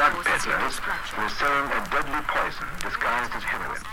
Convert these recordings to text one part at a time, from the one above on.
Drug peddlers were selling a deadly poison disguised as heroin.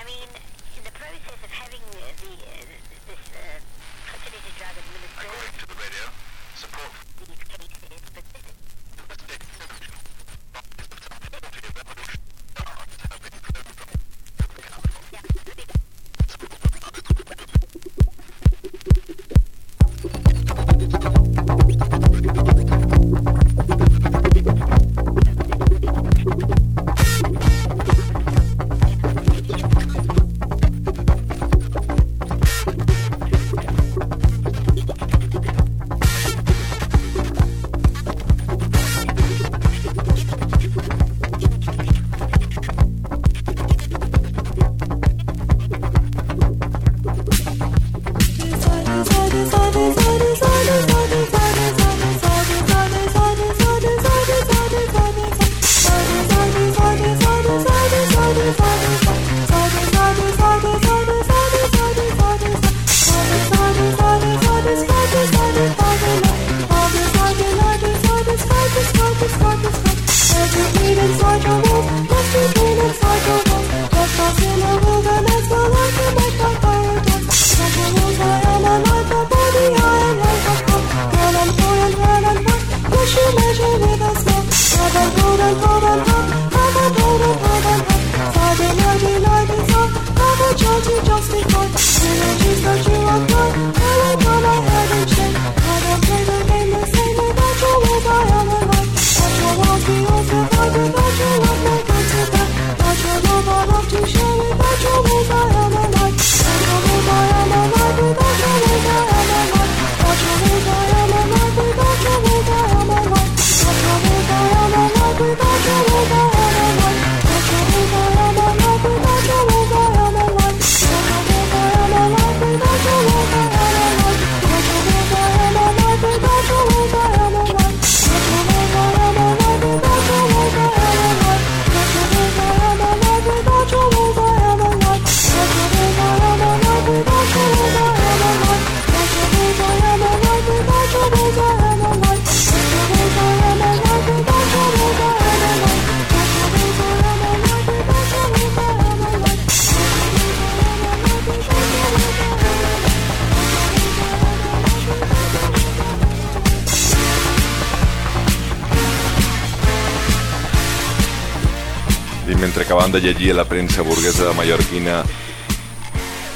Llegir a la premsa burguesa mallorquina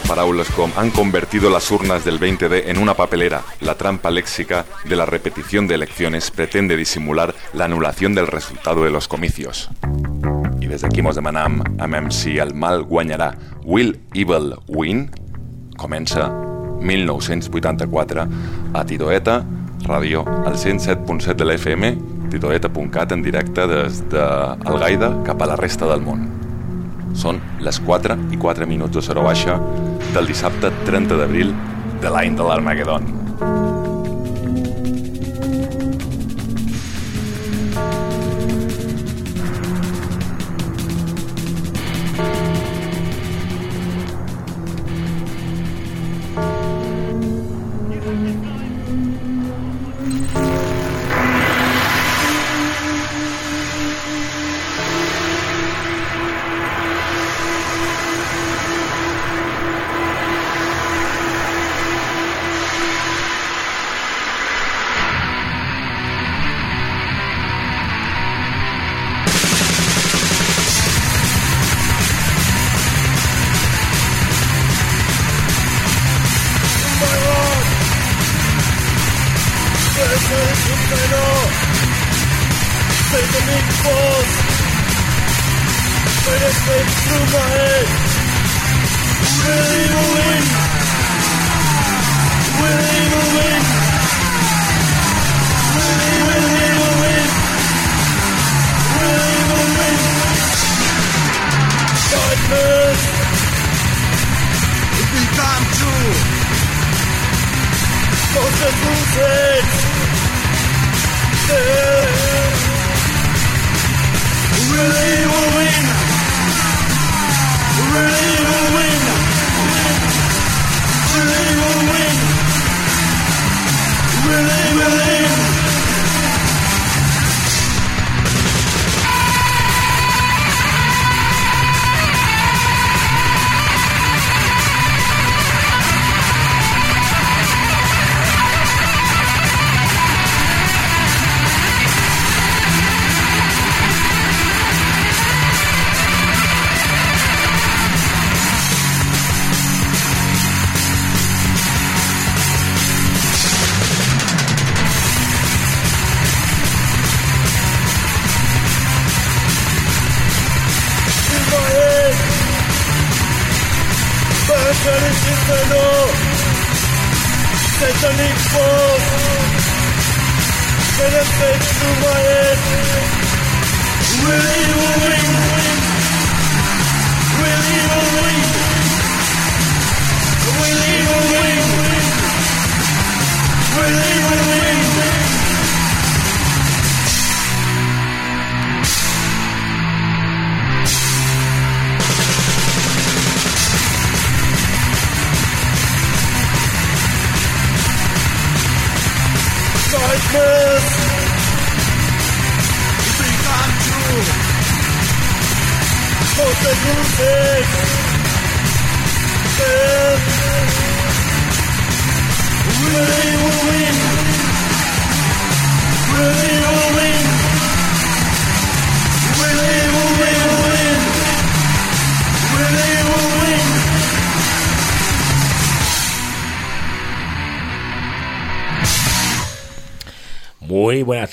paraules com han convertido las urnas del 20D en una papelera. La trampa léxica de la repetición de elecciones pretende disimular la anulación del resultado de los comicios. I des d'aquí mos demanam amb si el mal guanyarà. Will Evil Win? Comença 1984 a Tidoeta, ràdio, al 107.7 de l'FM, tidoeta.cat en directe des d'Algaida cap a la resta del món. Són les 4 i 4 minuts de Sora Baixa del dissabte 30 d'abril de l'any de l'Armagedon.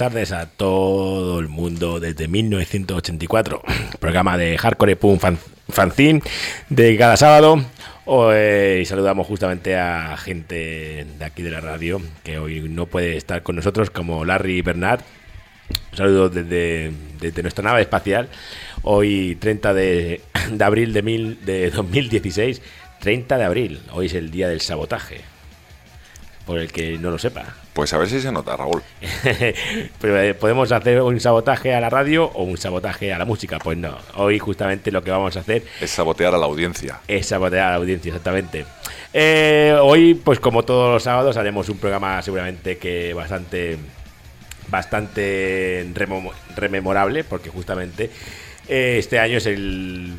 Tardes a todo el mundo desde 1984, programa de Hardcore Punk fan, Fanzine de cada sábado. Hoy saludamos justamente a gente de aquí de la radio que hoy no puede estar con nosotros, como Larry Bernard. Un saludo desde, desde nuestra nave espacial. Hoy, 30 de, de abril de, mil, de 2016, 30 de abril. Hoy es el día del sabotaje. Por el que no lo sepa. Pues a ver si se nota, Raúl. Pero, eh, ¿Podemos hacer un sabotaje a la radio o un sabotaje a la música? Pues no. Hoy justamente lo que vamos a hacer Es sabotear a la audiencia. es sabotear a la audiencia, exactamente. Eh, hoy, pues como todos los sábados, haremos un programa seguramente que bastante bastante rememorable, porque justamente este año es el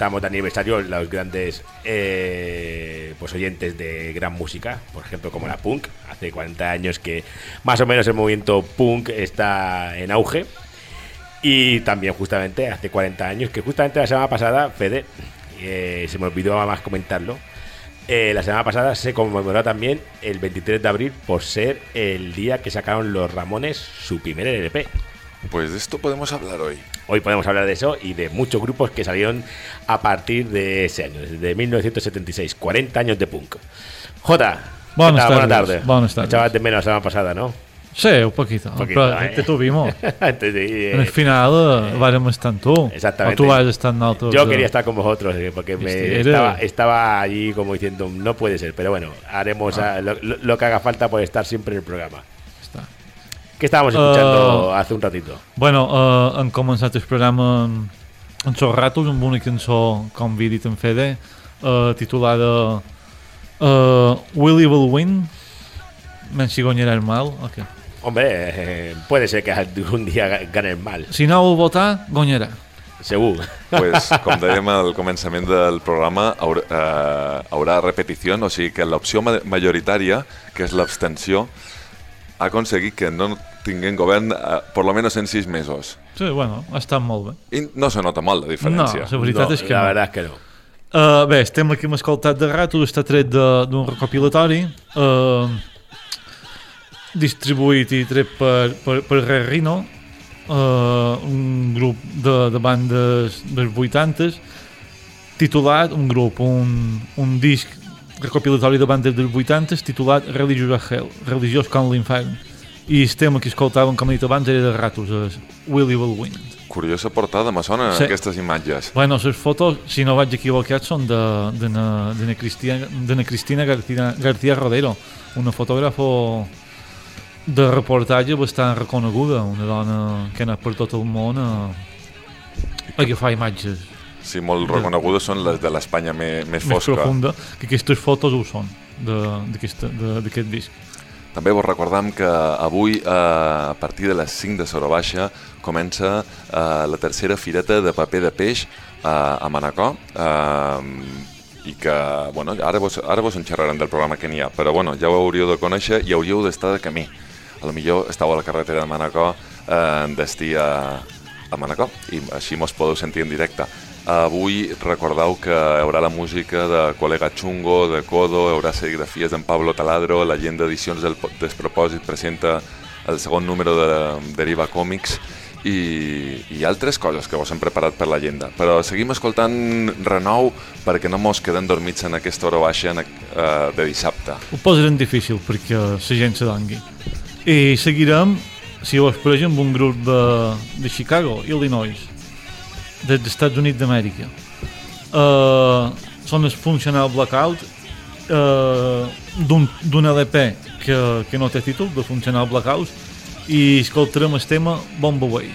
estamos de aniversario los grandes eh, pues oyentes de gran música, por ejemplo como la punk. Hace 40 años que más o menos el movimiento punk está en auge. Y también justamente hace 40 años, que justamente la semana pasada, Fede, eh, se me olvidó más comentarlo, eh, la semana pasada se conmemoró también el 23 de abril por ser el día que sacaron los Ramones su primer LP. Pues de esto podemos hablar hoy. Hoy podemos hablar de eso y de muchos grupos que salieron a partir de ese año, desde 1976, 40 años de punk. Jota, ¿qué Buenas tardes, tardes. buenas tardes. Echabas de menos la semana pasada, ¿no? Sí, un poquito. poquito, però eh. te tuvimos. Ir, En el eh, final eh, estar amb tu. Exactamente. O tu vas. Yo eh, quería estar con vosotros eh, porque me estaba, estaba allí como diciendo no puede ser, pero bueno, haremos Ah. ah, lo- lo que haga falta por estar siempre en el programa. ¿Qué estábamos escuchando Uh, hace un ratito? Bueno, eh, hem començat el programa en, en Sol Ratos amb una cançó, com havia dit en Fede, eh, titulada eh, Willy Will Win. Men si guanyarà el mal. Okay. Hombre, eh, puede ser que algún día ga- gane el mal, Si no ho votar, guanyarà. seguro. Pues, com dèiem al començament del programa, haurà, eh, haurà repetició, o sigui que l'opció ma- majoritària, que és l'abstenció, ha aconseguit que no tinguem govern eh, per lo menos en sis mesos. Sí, bueno, ha estat molt bé. I no se nota molt la diferència. No, la veritat No, és que la es que no. Uh, bé, el tema que hem escoltat de Rato està tret de- d'un recopilatori uh, distribuït i tret per, per, per Red Rhino uh, un grup de, de bandes dels 80 titulat, un grup, un, un disc recopilatori de bandes dels 80 titulat Religious Hell, Religiós com l'infern. I el tema que escoltàvem, com he dit abans, era de Ratos, és Willy Will Wind. Curiosa portada, me sonen Sí. aquestes imatges. Bueno, les fotos, si no vaig equivocat, són de, de, na, de, na Cristina, de na Cristina García, García Rodero, una fotògrafa de reportatge bastant reconeguda, una dona que ha anat per tot el món a, a agafar imatges Sí, molt De- reconegudes són les de l'Espanya més, més més fosca. profunda, que aquestes fotos ho són de- d'aquesta- de- d'aquest disc. També vos recordam que avui, eh, a partir de les 5 de Sora Baixa, comença eh, la tercera fireta de paper de peix eh, a Manacor. Eh, i que, bueno, ara vos, ara vos en del programa que n'hi ha, però bueno, ja ho hauríeu de conèixer i hauríeu d'estar de camí. A lo millor estàu a la carretera de Manacor eh, destí a, a Manacor i així mos podeu sentir en directe. Avui recordeu que hi haurà la música de Colega Chungo, de Codo, hi haurà serigrafies d'en Pablo Taladro, la gent d'Edicions del Despropòsit presenta el segon número de Deriva Còmics i, i altres coses que vos hem preparat per l'agenda. Però seguim escoltant renou perquè no mos quedem dormits en aquesta hora baixa en, eh, de dissabte. Ho posaran difícil perquè la gent se dongui. I seguirem, si ho expressa, amb un grup de, de Chicago, Illinois, dels Estats Units d'Amèrica. Uh, són els Functional Blackout uh, d'un d'un LP que, que no té títol, de Functional Blackout, i escoltarem el tema Bomb Away.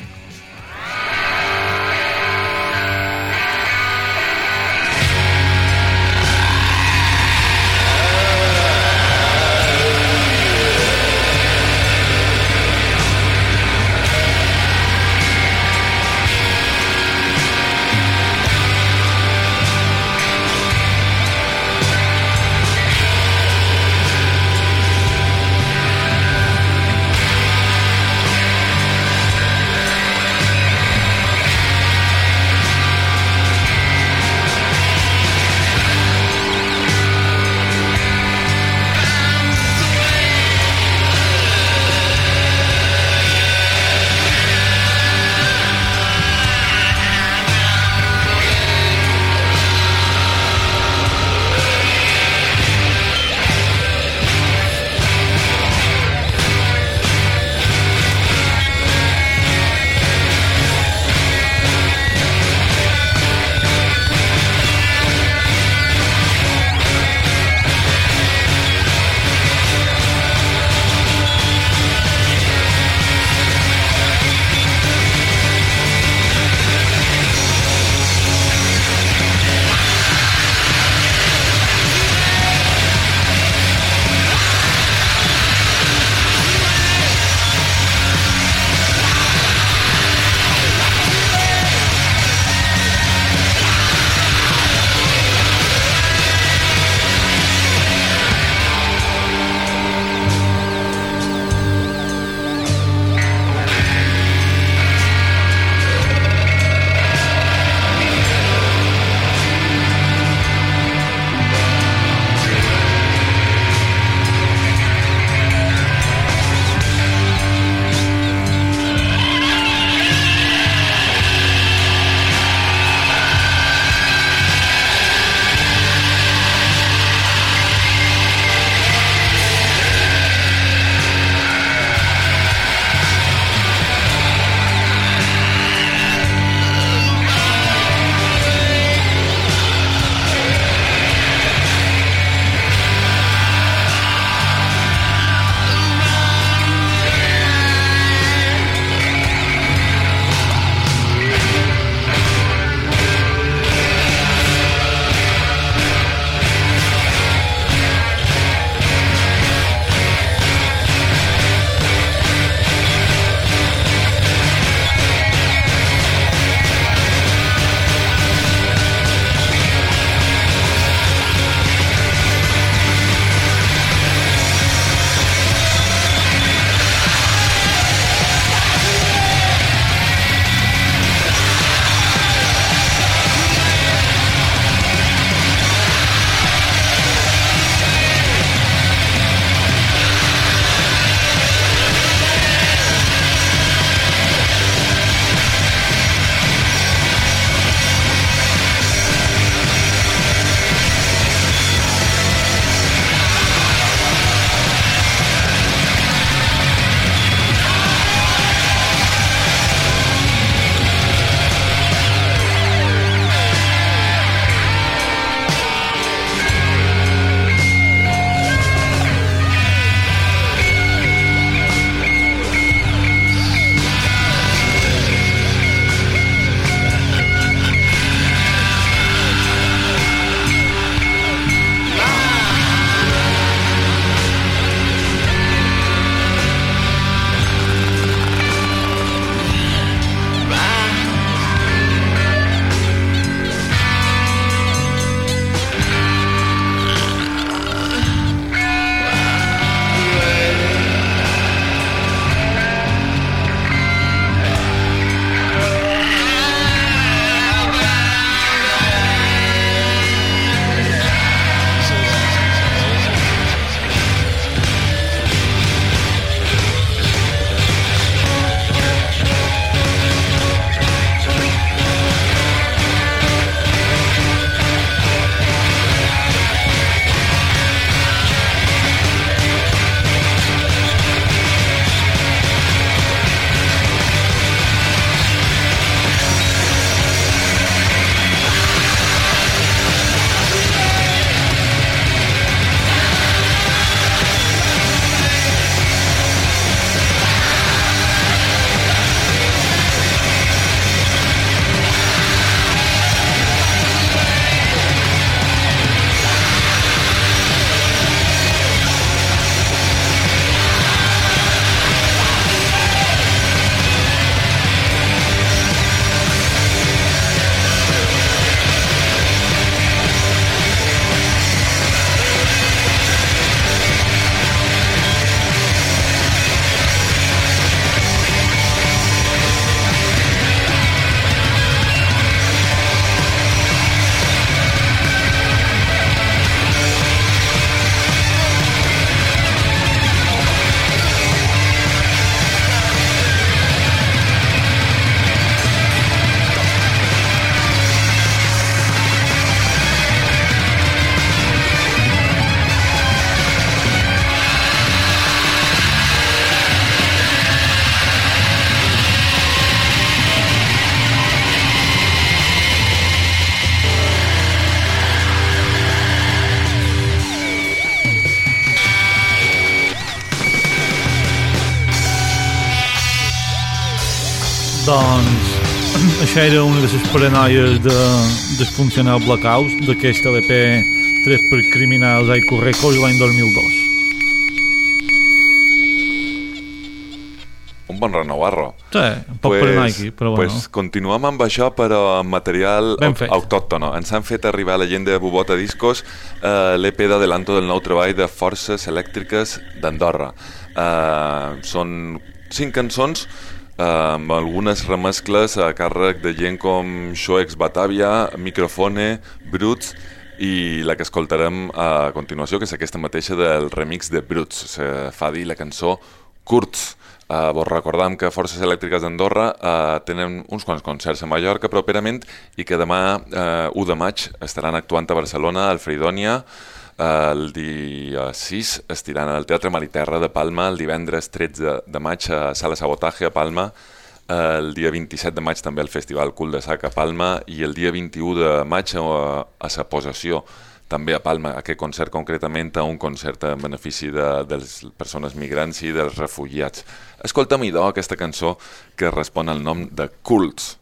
Era una de les paranoies de, del funcional Blackout d'aquesta LP 3 per criminals Aiko Records l'any 2002. Un bon renovarro. Sí, un poc per Nike, però bueno. Pues continuem amb això, però amb material autòctono. Ens han fet arribar a la gent de Bubota Discos eh, l'EP d'adelanto del nou treball de Forces Elèctriques d'Andorra. Eh, són cinc cançons amb algunes remescles a càrrec de gent com Shoex Batavia, Microfone, Brutes i la que escoltarem a continuació, que és aquesta mateixa del remix de Brutes. Se fa dir la cançó Kurtz. Uh, vos recordam que Forces Elèctriques d'Andorra uh, tenen uns quants concerts a Mallorca properament i que demà, uh, 1 de maig, estaran actuant a Barcelona, al Fridònia, uh, el dia 6 estiran al Teatre Mariterra de Palma, el divendres 13 de maig a Sala Sabotaje a Palma, el dia 27 de maig també al Festival Cul de Sac a Palma i el dia 21 de maig a, a Sa Posació també a Palma, aquest concert concretament a un concert en benefici de, de les persones migrants i dels refugiats. Escolta'm, idò, aquesta cançó que respon al nom de Cults.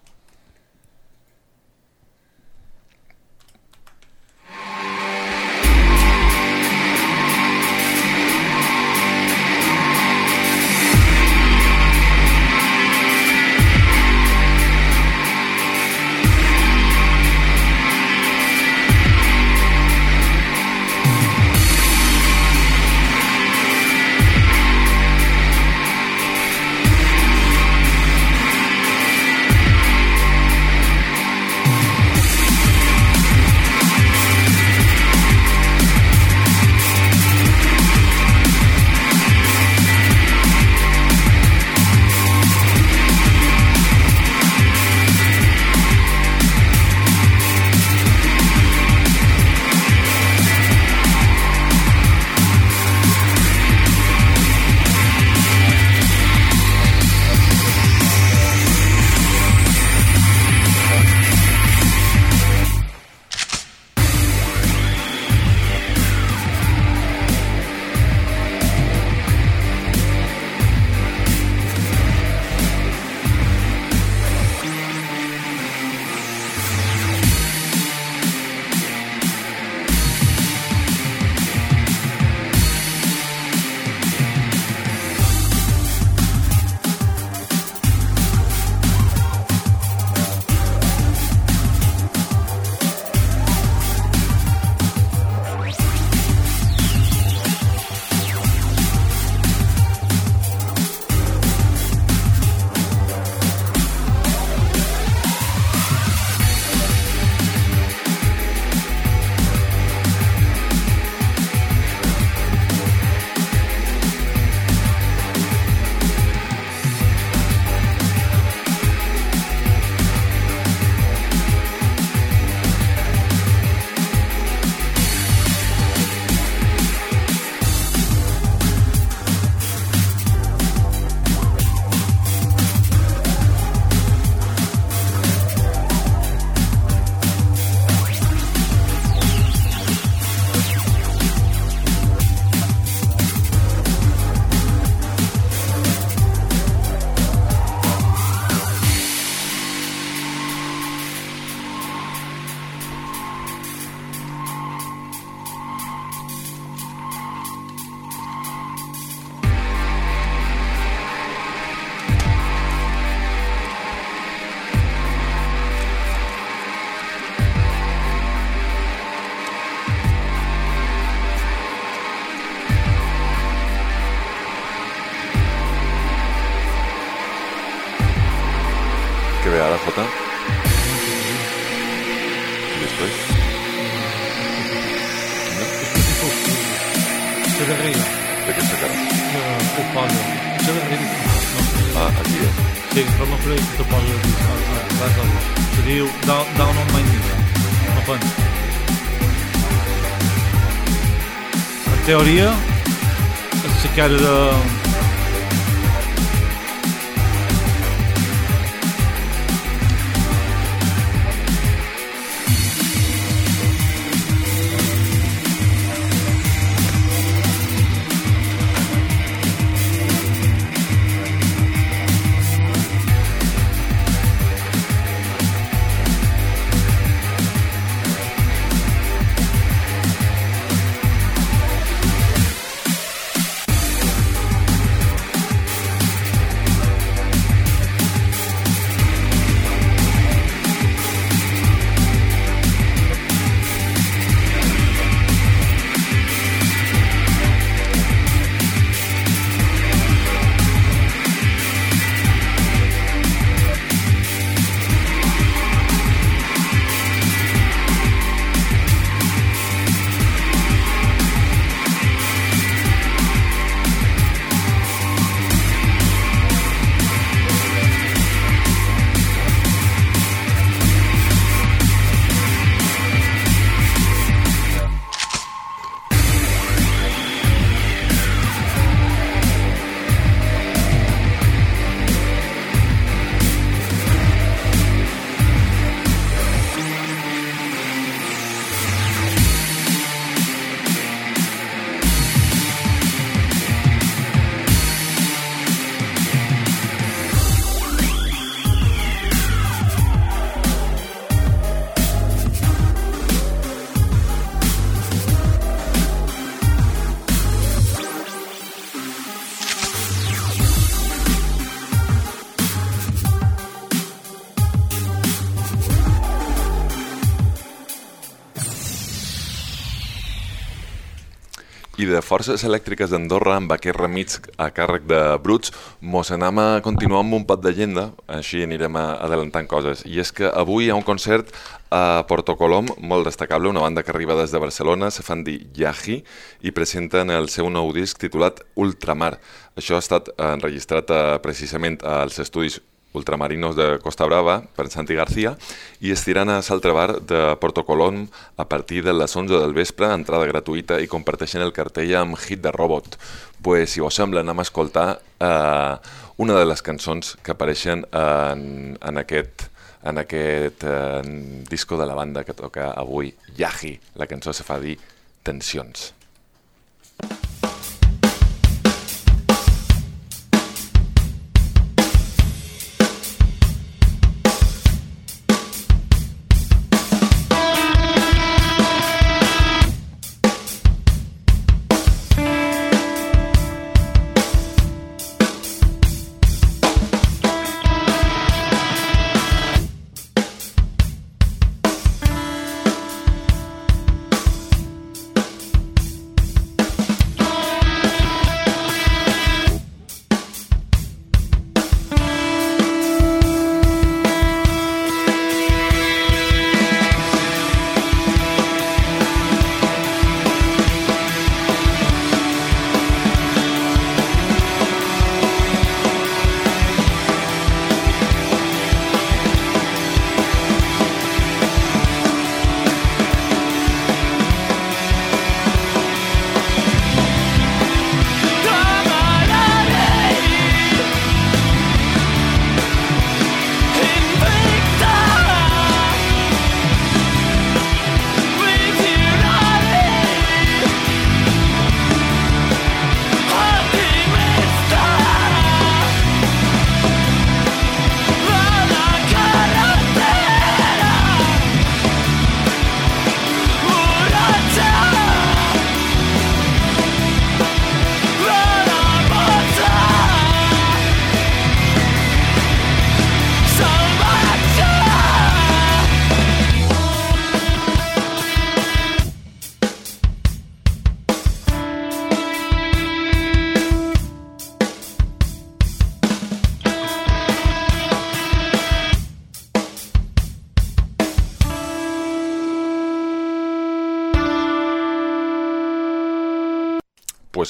De Forces Elèctriques d'Andorra amb aquest remix a càrrec de Bruts mos anem a continuar amb un pot d'agenda, així anirem adelantant coses. I és que avui hi ha un concert a Porto Colom, molt destacable, una banda que arriba des de Barcelona, se fan dir Yahi, i presenten el seu nou disc titulat Ultramar. Això ha estat enregistrat eh, precisament als estudis ultramarinos de Costa Brava per Santi García i estiran a Saltre Bar de Porto Colom a partir de les 11 del vespre, entrada gratuïta i comparteixen el cartell amb Hit de Robot. Pues, si vos sembla, anem a escoltar eh, una de les cançons que apareixen en, en aquest en aquest eh, disco de la banda que toca avui, Yahi. La cançó se fa dir Tensions.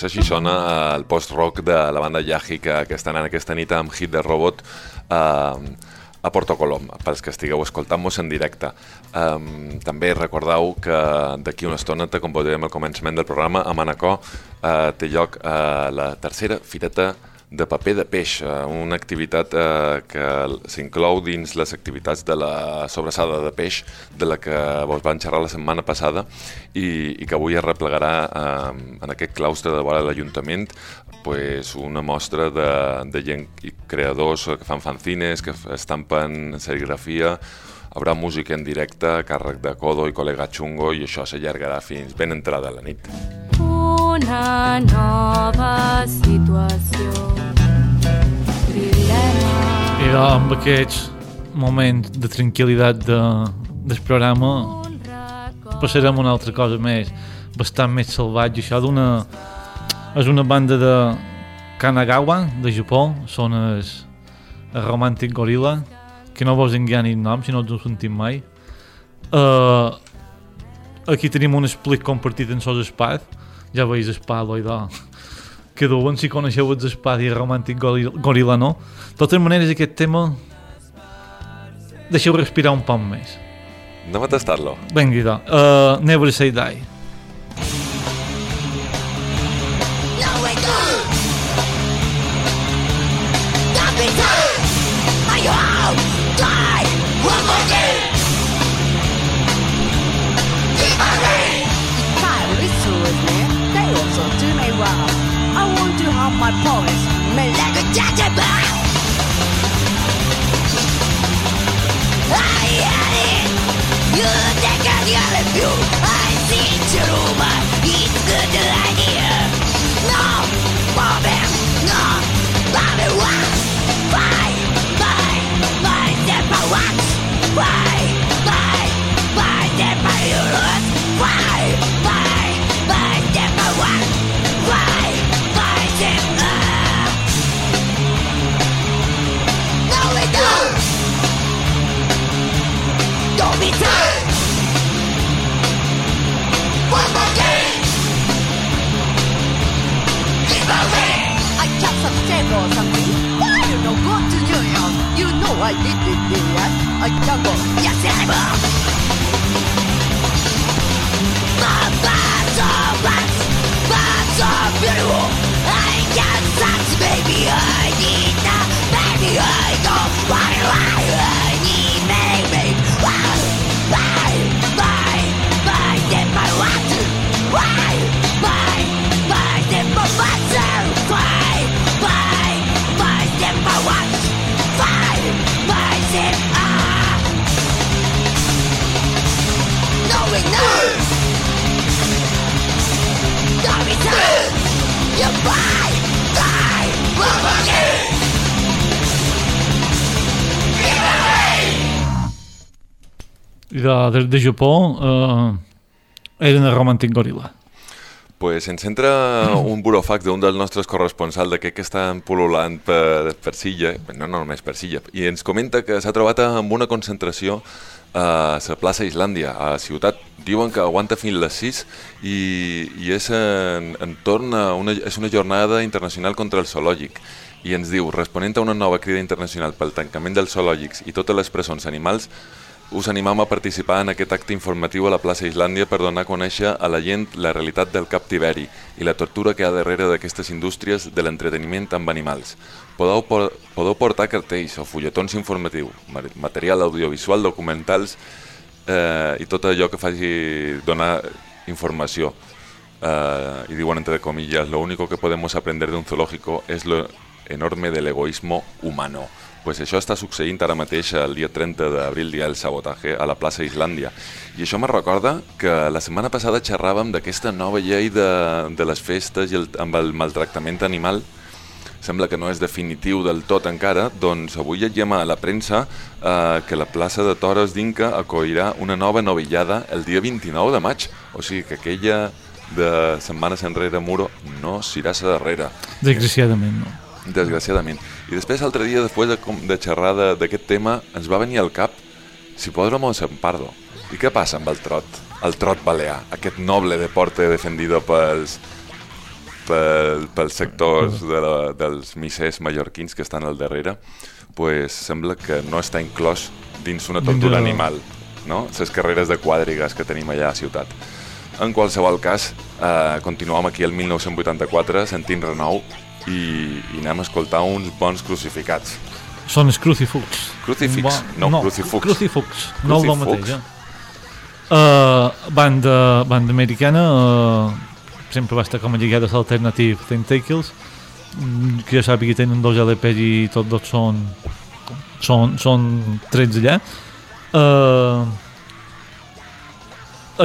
Pues així sona el post-rock de la banda Yahi que, que estan en aquesta nit amb Hit de Robot eh, a Porto Colom, pels que estigueu escoltant-nos en directe. Um, també recordeu que d'aquí una estona, com veurem al començament del programa, a Manacor uh, té lloc uh, la tercera fireta de paper de peix, uh, una activitat uh, que s'inclou dins les activitats de la sobrassada de peix de la que vos van xerrar la setmana passada i, i que avui es replegarà uh, en aquest claustre de vora de l'Ajuntament pues, una mostra de, de gent i creadors que fan fanzines, que estampen serigrafia, haurà música en directe càrrec de Codo i Colega Chungo i això s'allargarà fins ben entrada la nit. Una nova situació. Trilema. I amb aquests moments de tranquil·litat de, del programa passarem una altra cosa més, bastant més salvatge. Això d'una... És una banda de Kanagawa, de Japó, són els, el Romantic Gorilla, que no vos engani el nom, si no us ho sentim mai. Uh, aquí tenim un split compartit en sos espad, ja veus espad, oidò, que duen si coneixeu els espad i el Romantic Gorilla, Gorilla no. De totes maneres, aquest tema deixeu respirar un poc més. Anem a tastar-lo. Vinga, idò. Uh, Never Say Die. Promise. Me like a judgeable. for something. Why you no go to New York? You know I did it there. I can go. Yes, I will. Beautiful. I got sex, baby. I need a baby, I de, de, de Japó eh, eren el Romantic Gorilla. Pues ens entra un burofax d'un dels nostres corresponsals d'aquest que estan pol·lulant per, per Silla, no, no només per Silla, i ens comenta que s'ha trobat amb una concentració a la plaça Islàndia, a la ciutat. Diuen que aguanta fins les 6 i, i és en, entorn a una, és una jornada internacional contra el zoològic. I ens diu, responent a una nova crida internacional pel tancament dels zoològics i totes les presons animals, us animam a participar en aquest acte informatiu a la plaça Islàndia per donar a conèixer a la gent la realitat del captiveri i la tortura que hi ha darrere d'aquestes indústries de l'entreteniment amb animals. Podeu, por podeu portar cartells o fulletons informatius, ma- material audiovisual, documentals eh, i tot allò que faci donar informació. Eh, y digo entre comillas, lo único que podemos aprender de un zoológico es lo enorme del egoísmo humano. Pues això està succeint ara mateix el dia 30 d'abril, dia del sabotatge, a la plaça Islàndia. I això me recorda que la setmana passada xerràvem d'aquesta nova llei de, de les festes i el, amb el maltractament animal, sembla que no és definitiu del tot encara, doncs avui llegim a la premsa eh, que la plaça de Toros d'Inca acollirà una nova novillada el dia 29 de maig. O sigui que aquella de setmanes enrere Muro no s'irà a darrere, Desgraciadament, no. desgraciadament. I després, l'altre dia, després de, com- de xerrar de- d'aquest tema, ens va venir al cap si podremos en Pardo. I què passa amb el trot? El trot balear, aquest noble deporte defendido pels, pel, pels sectors de la, dels missers mallorquins que estan al darrere, pues sembla que no està inclòs dins una tortura de- animal, no? Les carreres de quadrigues que tenim allà a la ciutat. En qualsevol cas, eh, continuem aquí el 1984 sentint renou i, i anem a escoltar uns bons crucificats. Són els Crucifix. Crucifix, no, no Crucifux. Crucifix, no el Crucifux. mateix, eh? Uh, banda, banda americana, uh, sempre va estar com a lligada a l'Alternative Tentacles, mm, que ja sàpiga que tenen dos LPs i tots dos són, són, són trets allà. Uh,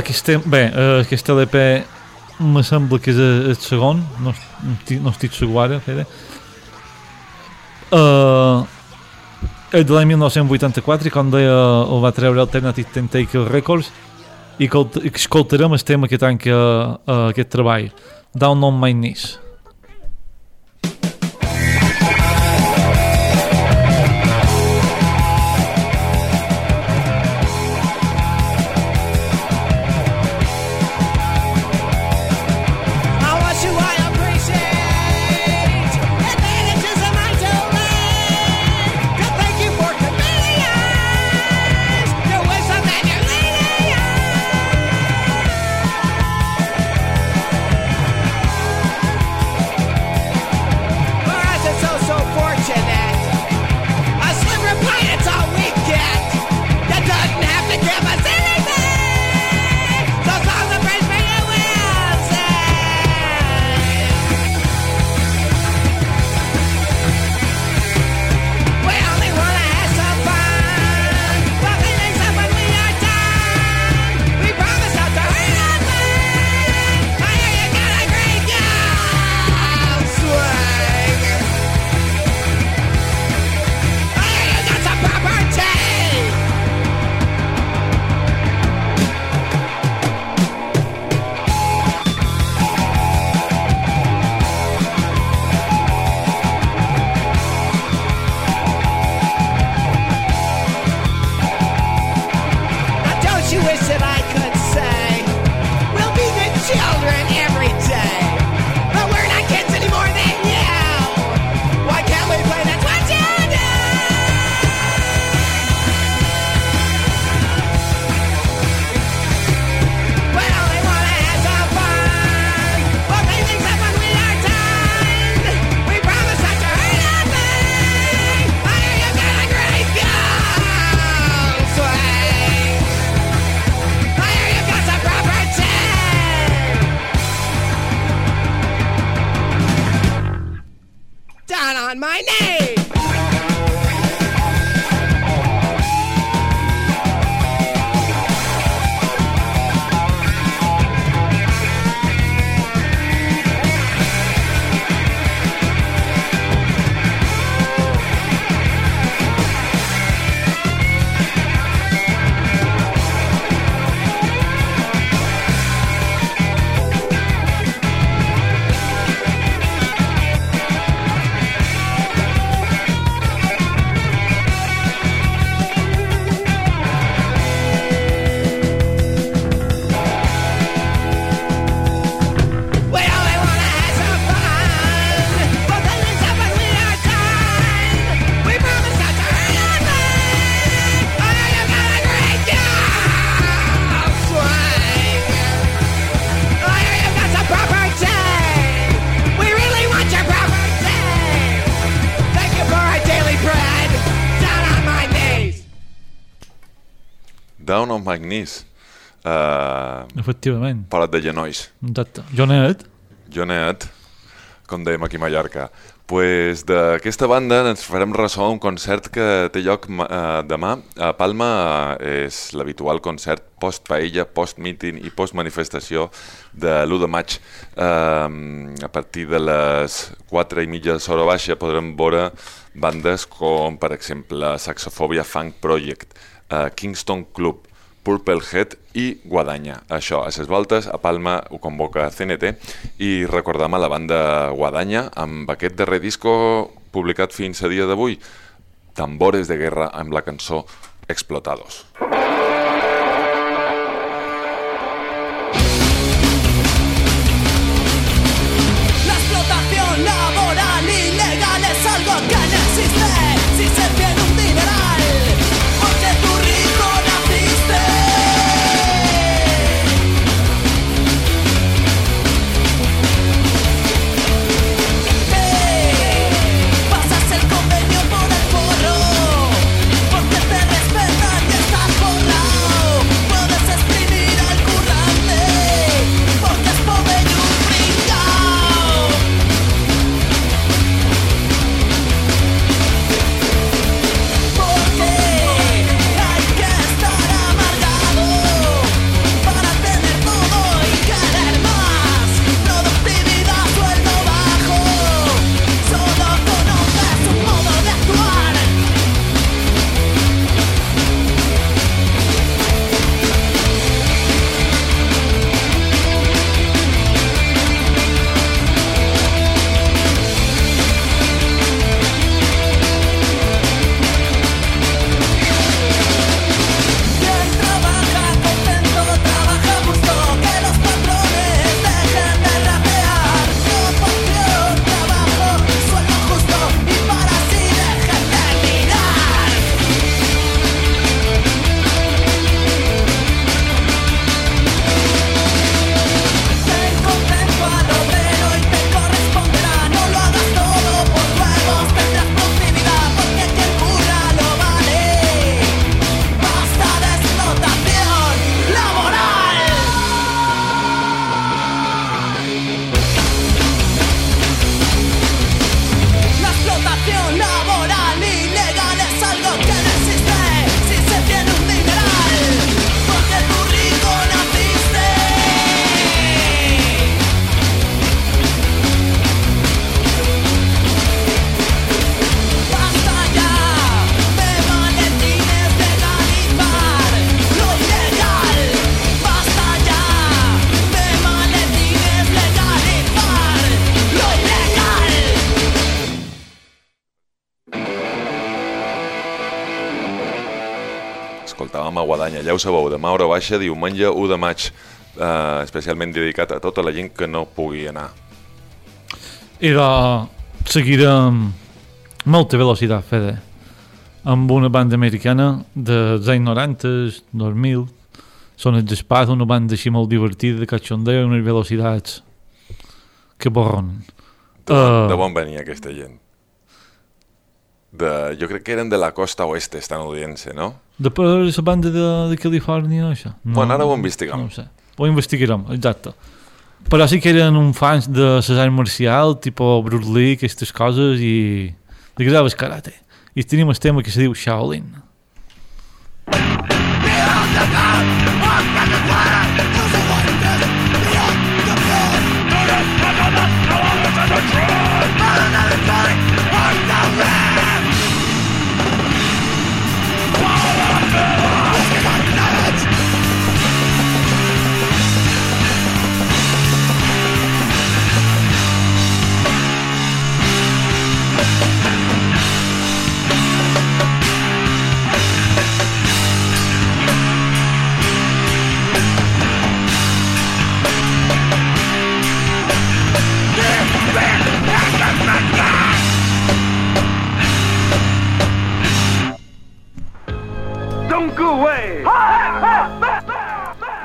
aquest, bé, uh, aquest LP uma chambla que é a Tcharon, nós títulos de guarda, ah, é de lá em 1984, quando o material alternativo tentei que records e que escoltaremos tema que tem que, uh, que é trabalho. Dá um nome mais nisso. Knees. Uh, Efectivament. parat de genolls. Exacte. Jonet, Jonet, com dèiem aquí a Mallorca. pues d'aquesta banda ens farem ressò un concert que té lloc eh, demà a Palma. eh, és l'habitual concert post-paella, post-meeting i post-manifestació de l'1 de maig. Eh, a partir de les 4 i mitja de l'hora baixa podrem veure bandes com, per exemple, Saxofobia Funk Project, eh, Kingston Club, Purple Head i Guadanya. Això, a ses voltes, a Palma ho convoca CNT i recordam a la banda Guadanya amb aquest darrer disco publicat fins a dia d'avui, Tambores de Guerra amb la cançó Explotados. La ja ho sabeu, demà hora baixa, diumenge 1 de maig, eh, especialment dedicat a tota la gent que no pugui anar. I de seguir amb molta velocitat, Fede. Amb una banda americana dels anys 90, 2000. Són els Espada, una banda així molt divertida, de cachondeo, unes velocitats que borren. De, uh... De bon venia aquesta gent? De, jo crec que eren de la costa oeste estadounidense, no? De per la banda de, de Califòrnia, això? Bueno, ara ho investiguem. No ho sé. Ho investigarem, exacte. Però sí que eren un fans de les arts marcial, tipus Bruce Lee, aquestes coses, i li agradava el karate. I tenim el tema que se diu Shaolin. Don't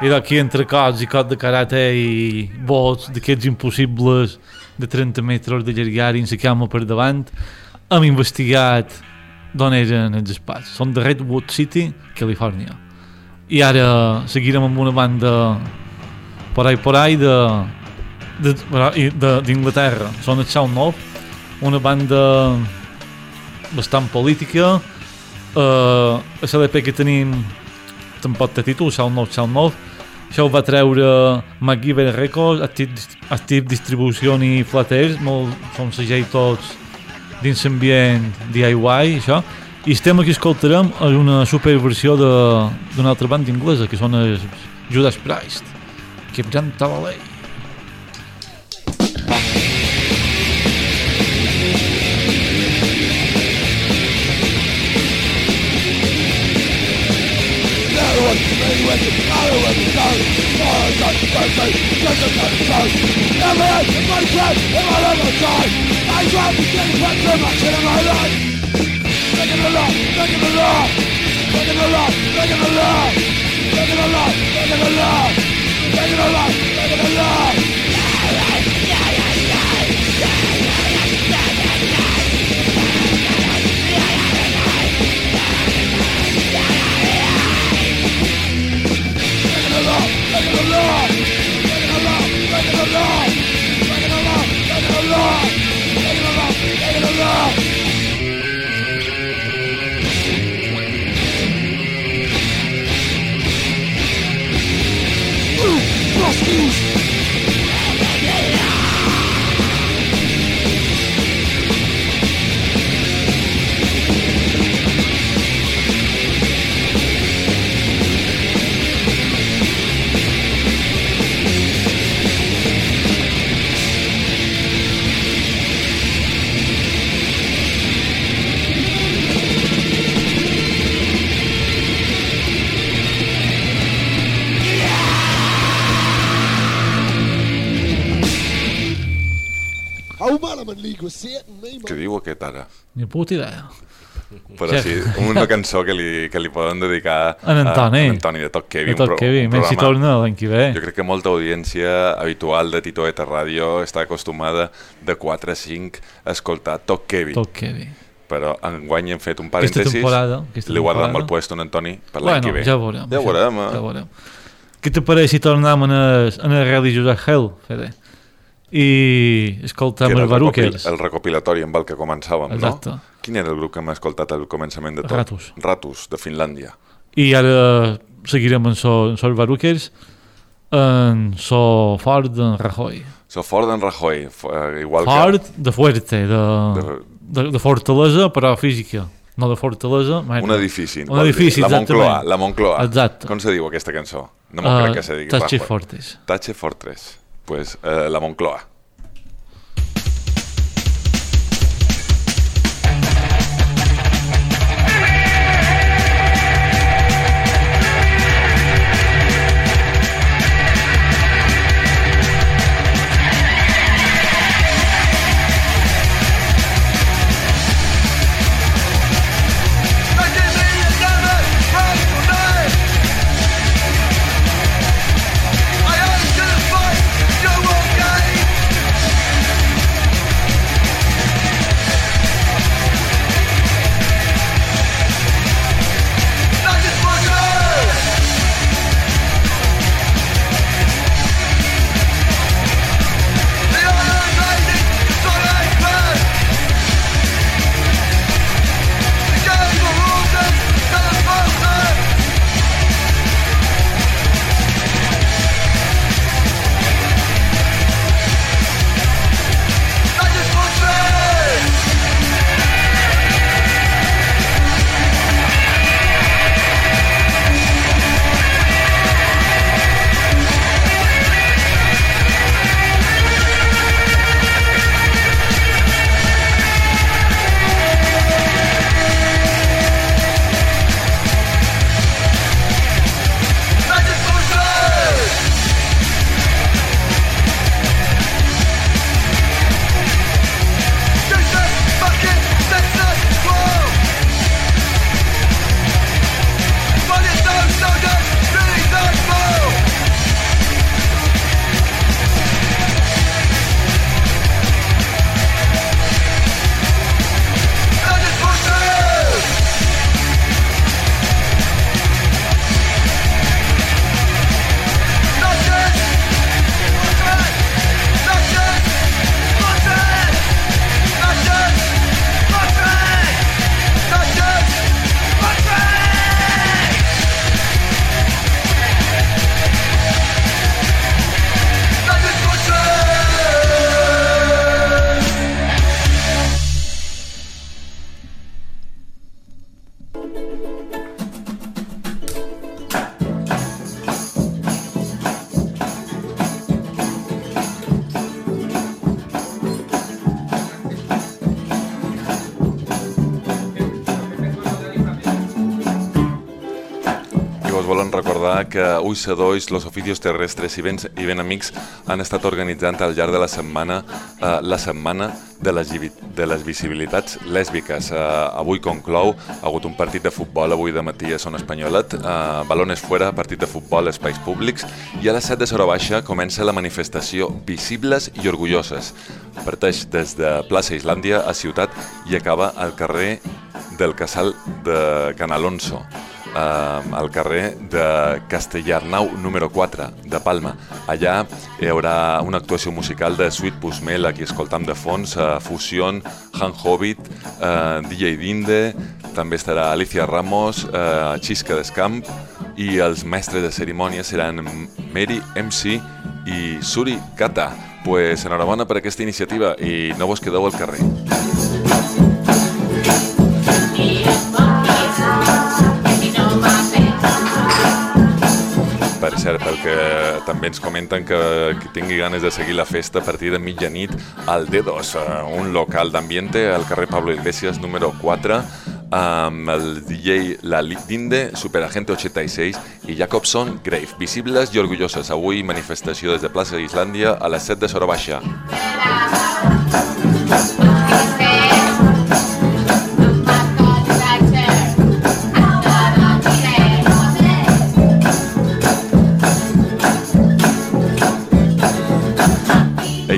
I d'aquí entre cops i cops de karate i vots d'aquests impossibles de 30 metres de llargària i la cama per davant, hem investigat d'on eren els espais. Són de Redwood City, Califòrnia. I ara seguirem amb una banda por ahí por de d'Inglaterra. Són el Sound Off, una banda bastant política. Uh, a l'EP que tenim tampoc té títol, Sound Off, Sound Off. Això ho va treure MacGyver Records, Active, Distribution i Flatters, molt, són segells tots dins l'ambient DIY, això. I el tema que escoltarem és una superversió d'una altra banda inglesa, que són els Judas Priest, que Taking a lot, taking a lot, taking a lot, taking a lot, taking a lot. Breaking the law! Breaking the law! Breaking the law! Breaking the law! Breaking the law! Què diu aquest ara? Ni puta idea. Però sí, una cançó que li, que li poden dedicar En Antoni. a en Antoni de Toc Kevin. De Toc Kevin, més si torna l'any que ve. Jo crec que molta audiència habitual de Titoeta Ràdio està acostumada de 4 a 5 a escoltar Toc Kevin. Toc Kevin. Però enguany hem fet un Aquesta parèntesis. temporada, aquesta li guardem temporada. el puesto a en Antoni per l'any Bueno, que ve. ja veurem. Ja veurem. eh? Ja veurem. Què te pareix si tornem en el, en el Religious Hell, Fede? I Que els el, recopil Baruquers. el recopilatori amb el que començàvem, Exacte. no? Quin era el grup que hem escoltat al començament de tot? Ratus. Ratus, de Finlàndia. I ara seguirem amb so, amb els Baruquers en so fort d'en Rajoy. So fort d'en Rajoy, eh, igual Fort de fuerte, de, De- de, de fortalesa, però física. No de fortalesa, que un edifici. Un vol dir. edifici, La Moncloa, exactament. la Moncloa. Exacte. Com se diu aquesta cançó? No m'ho Ah, crec que se digui Tache. Fortes. Tache Fortress. Pues eh, la Moncloa. Que Uy Sedois, Los Oficios Terrestres i Ben, i ben Amics han estat organitzant al llarg de la setmana eh, la setmana de les, de les visibilitats lèsbiques. Eh, avui conclou, ha hagut un partit de futbol avui de matí a Son Espanyolet, eh, balones fora, partit de futbol, espais públics, i a les 7 de Sora Baixa comença la manifestació Visibles i Orgulloses. Parteix des de plaça Islàndia a Ciutat i acaba al carrer del Casal de Can Alonso, eh, al carrer de Castellarnau número 4 de Palma. Allà hi haurà una actuació musical de Sweet Pusmel, aquí escoltam de fons, eh, Fusion, Han Hobbit, eh, DJ Dinde, també estarà Alicia Ramos, eh, Xisca d'Escamp i els mestres de cerimònia seran Mary MC i Suri Kata. Pues enhorabona per aquesta iniciativa i no vos quedeu al carrer. Cert, perquè també ens comenten que qui tingui ganes de seguir la festa a partir de mitjanit al D2, eh, un local d'ambiente al carrer Pablo Iglesias número 4 amb el DJ Lali Dinde, Superagente 86 i Jacobson Grave. Visibles i orgulloses. Avui manifestació des de plaça Islàndia a les 7 de Sora Baixa.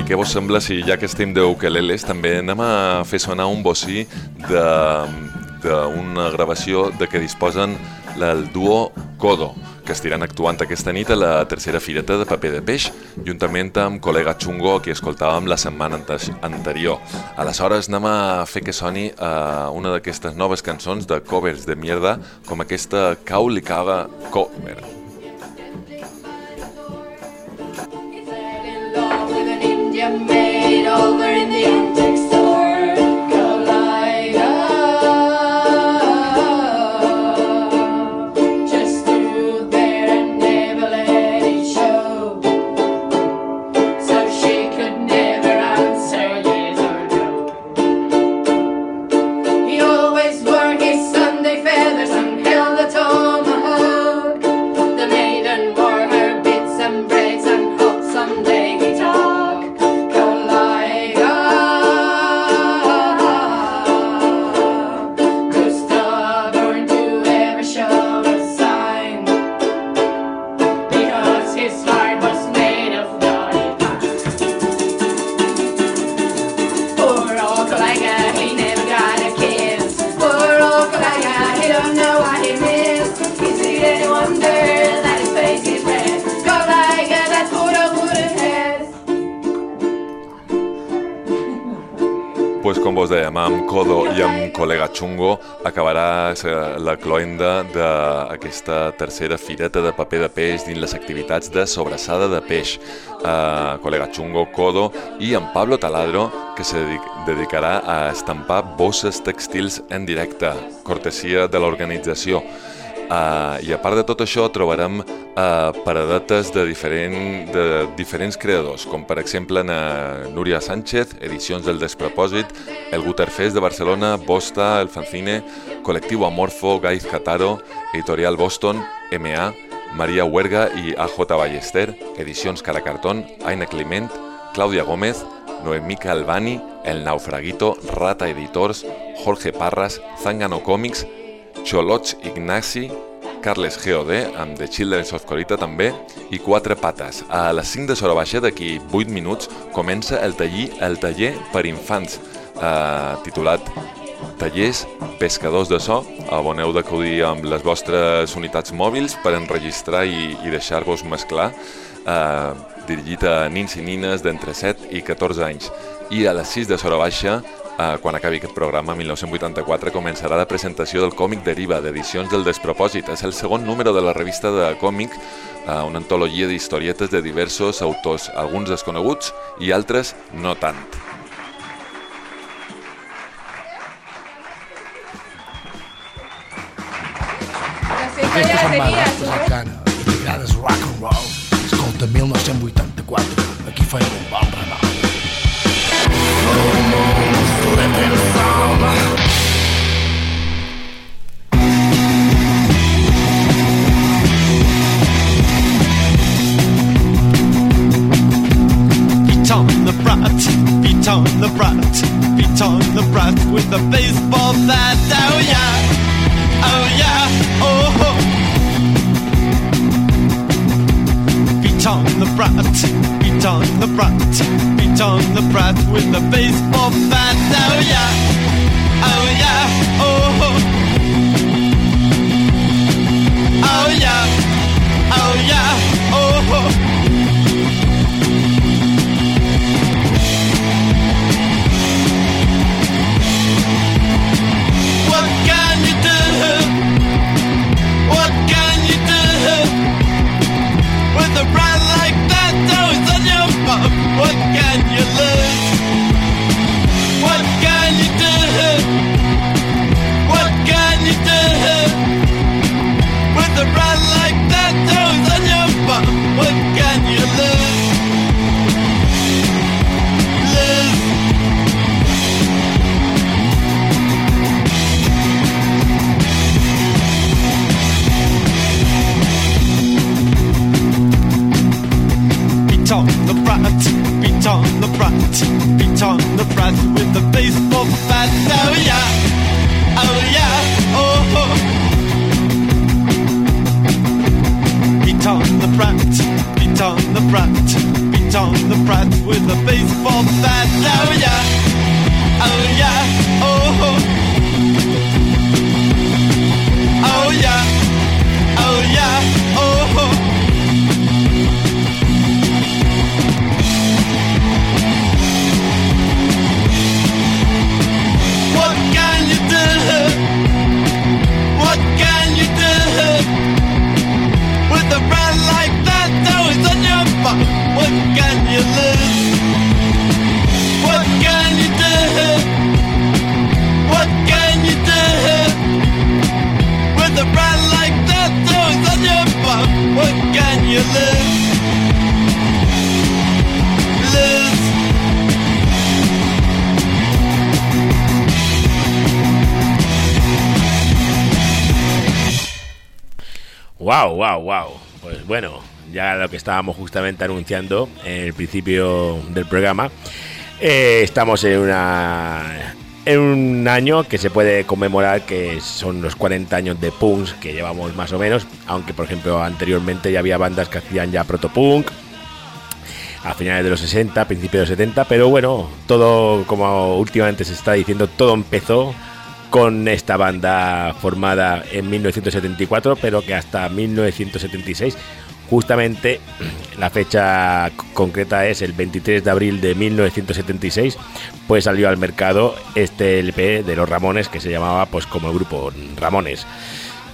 Què vos sembla si ja que estem d'ukeleles també anem a fer sonar un bocí d'una gravació de què disposen el duo Codo, que estiran actuant aquesta nit a la tercera fireta de paper de peix, juntament amb col·lega Chungo, que escoltàvem la setmana ante- anterior. Aleshores anem a fer que soni uh, una d'aquestes noves cançons de covers de mierda, com aquesta Cau Caga cover. made over in the end. Acabarà eh, la cloenda d'aquesta tercera fireta de paper de peix dins les activitats de sobrassada de peix. Uh, col·lega Chungo, Codo i amb Pablo Taladro, que se dedic dedicarà a estampar bosses textils en directe, cortesia de l'organització. Uh, I a part de tot això trobarem uh, paradetes de, diferent, de diferents creadors, com per exemple na Núria Sánchez, Edicions del Despropòsit, el Guterfest de Barcelona, Bosta, el Fanzine, Col·lectiu Amorfo, Gaiz Cataro, Editorial Boston, MA, Maria Huerga i AJ Ballester, Edicions Caracartón, Aina Clement, Clàudia Gómez, Noemí Calvani, El Naufraguito, Rata Editors, Jorge Parras, Zangano Comics, Xolots Ignasi, Carles GOD, amb The Children's of Corita també, i Quatre Pates. A les 5 de Sora Baixa, d'aquí 8 minuts, comença el taller, el taller per infants, eh, titulat Tallers Pescadors de So. Aboneu d'acudir amb les vostres unitats mòbils per enregistrar i, i deixar-vos mesclar. Eh, dirigit a nins i nines d'entre 7 i 14 anys. I a les 6 de Sora Baixa, eh, quan acabi aquest programa, 1984, començarà la presentació del còmic Deriva, d'edicions del Despropòsit. És el segon número de la revista de còmic, eh, una antologia d'historietes de diversos autors, alguns desconeguts i altres no tant. Aquesta ja setmana africana, dedicada rock and roll, escolta 1984, aquí feia un bon beat on the brat, beat on the brat with the baseball bat. Oh yeah, oh yeah, oh. oh. Beat on the brat, beat on the brat, beat on the brat with a baseball bat. Oh yeah, oh yeah, oh. Oh yeah, oh yeah, oh. What can you do? What can Look at you. Que estábamos justamente anunciando en el principio del programa. eh, estamos en una en un año que se puede conmemorar que son los 40 años de punks que llevamos más o menos, aunque por ejemplo anteriormente ya había bandas que hacían ya protopunk a finales de los 60, principios de los 70, pero bueno, todo como últimamente se está diciendo, todo empezó con esta banda formada en 1974, pero que hasta 1976, justamente la fecha concreta es el 23 de abril de 1976, pues salió al mercado este LP de los Ramones que se llamaba pues como el grupo Ramones.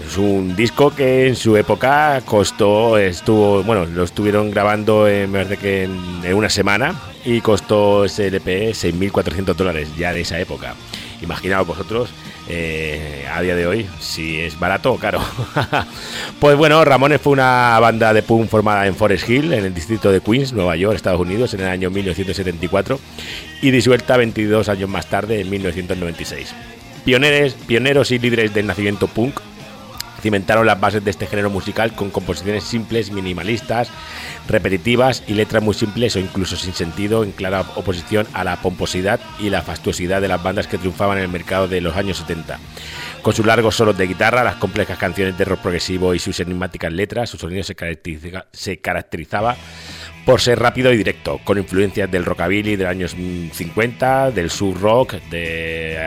Es un disco que en su época costó, estuvo, bueno, lo estuvieron grabando en, en, en una semana y costó ese LP 6.400 dólares ya de esa época. Imaginaos vosotros eh, a día de hoy si es barato o caro. pues bueno, Ramones fue una banda de punk formada en Forest Hill, en el distrito de Queens, Nueva York, Estados Unidos, en el año 1974 y disuelta 22 años más tarde, en 1996. Pioneros, pioneros y líderes del nacimiento punk, cimentaron las bases de este género musical con composiciones simples, minimalistas, repetitivas y letras muy simples o incluso sin sentido, en clara oposición a la pomposidad y la fastuosidad de las bandas que triunfaban en el mercado de los años 70. Con sus largos solos de guitarra, las complejas canciones de rock progresivo y sus enigmáticas letras, su sonido se, caracteriza- se caracterizaba por ser rápido y directo, con influencias del rockabilly de los años mm, 50, del sur rock,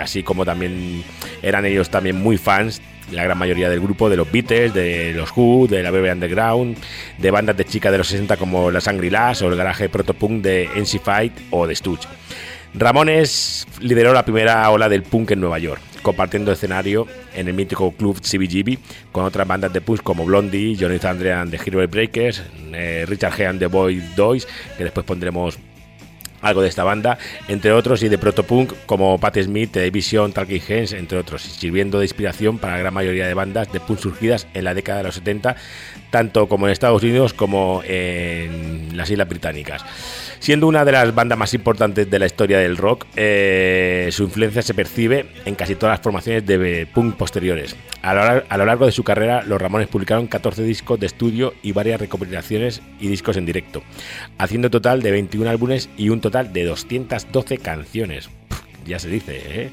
así como también eran ellos también muy fans, la gran mayoría del grupo, de los Beatles, de los Who, de la BB Underground, de bandas de chicas de los 60 como la Shangri-Las o el garaje protopunk de NC Fight o de Stooge. Ramones lideró la primera ola del punk en Nueva York, compartiendo escenario en el mítico club CBGB con otras bandas de punk como Blondie, Johnny Thunder and the Hero Breakers, eh, Richard and the Boy Doys, que después pondremos algo de esta banda, entre otros, y de protopunk como Pat Smith, The Division, Talking Heads, entre otros, sirviendo de inspiración para la gran mayoría de bandas de punk surgidas en la década de los 70, tanto como en Estados Unidos como en las Islas Británicas. Siendo una de las bandas más importantes de la historia del rock, eh, su influencia se percibe en casi todas las formaciones de punk posteriores. A lo, lar- a lo largo de su carrera, los Ramones publicaron 14 discos de estudio y varias recopilaciones y discos en directo, haciendo total de 21 álbumes y un total de 212 canciones. Ya se dice, ¿eh?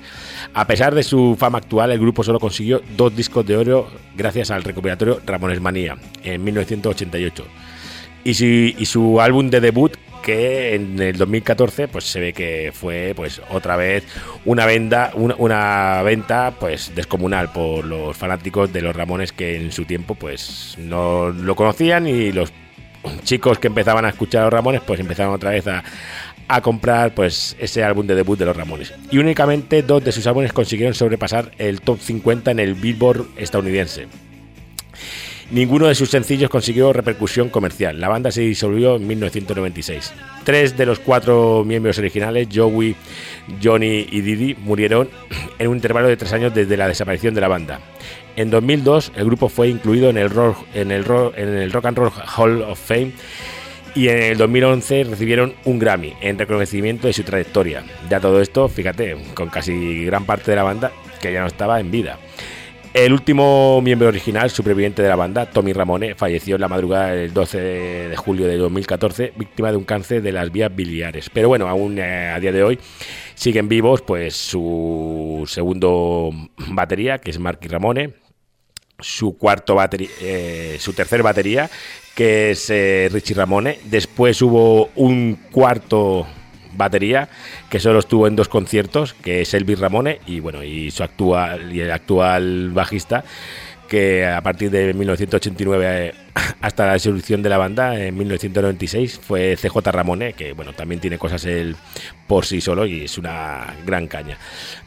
A pesar de su fama actual, el grupo solo consiguió dos discos de oro gracias al recopilatorio Ramones Manía en 1988 y su, y su álbum de debut que en el 2014 pues se ve que fue pues otra vez una venda una, una venta pues descomunal por los fanáticos de los Ramones que en su tiempo pues no lo conocían y los chicos que empezaban a escuchar a los Ramones pues empezaron otra vez a, a comprar pues ese álbum de debut de los Ramones y únicamente dos de sus álbumes consiguieron sobrepasar el top 50 en el Billboard estadounidense Ninguno de sus sencillos consiguió repercusión comercial. La banda se disolvió en 1996. Tres de los cuatro miembros originales, Joey, Johnny y Didi, murieron en un intervalo de tres años desde la desaparición de la banda. En 2002, el grupo fue incluido en el Rock, en el rock, en el rock and Roll Hall of Fame y en el 2011 recibieron un Grammy en reconocimiento de su trayectoria. Ya todo esto, fíjate, con casi gran parte de la banda que ya no estaba en vida. El último miembro original superviviente de la banda, Tommy Ramone, falleció en la madrugada del 12 de julio de 2014, víctima de un cáncer de las vías biliares. Pero bueno, aún eh, a día de hoy siguen vivos pues su segundo batería, que es Marky Ramone, su cuarto batería, eh, su tercer batería, que es eh, Richie Ramone. Después hubo un cuarto batería que solo estuvo en dos conciertos, que es Elvis Ramone y bueno, y su actual y el actual bajista que a partir de 1989 eh, hasta la disolución de la banda en 1996 fue CJ Ramone, que bueno, también tiene cosas él por sí solo y es una gran caña.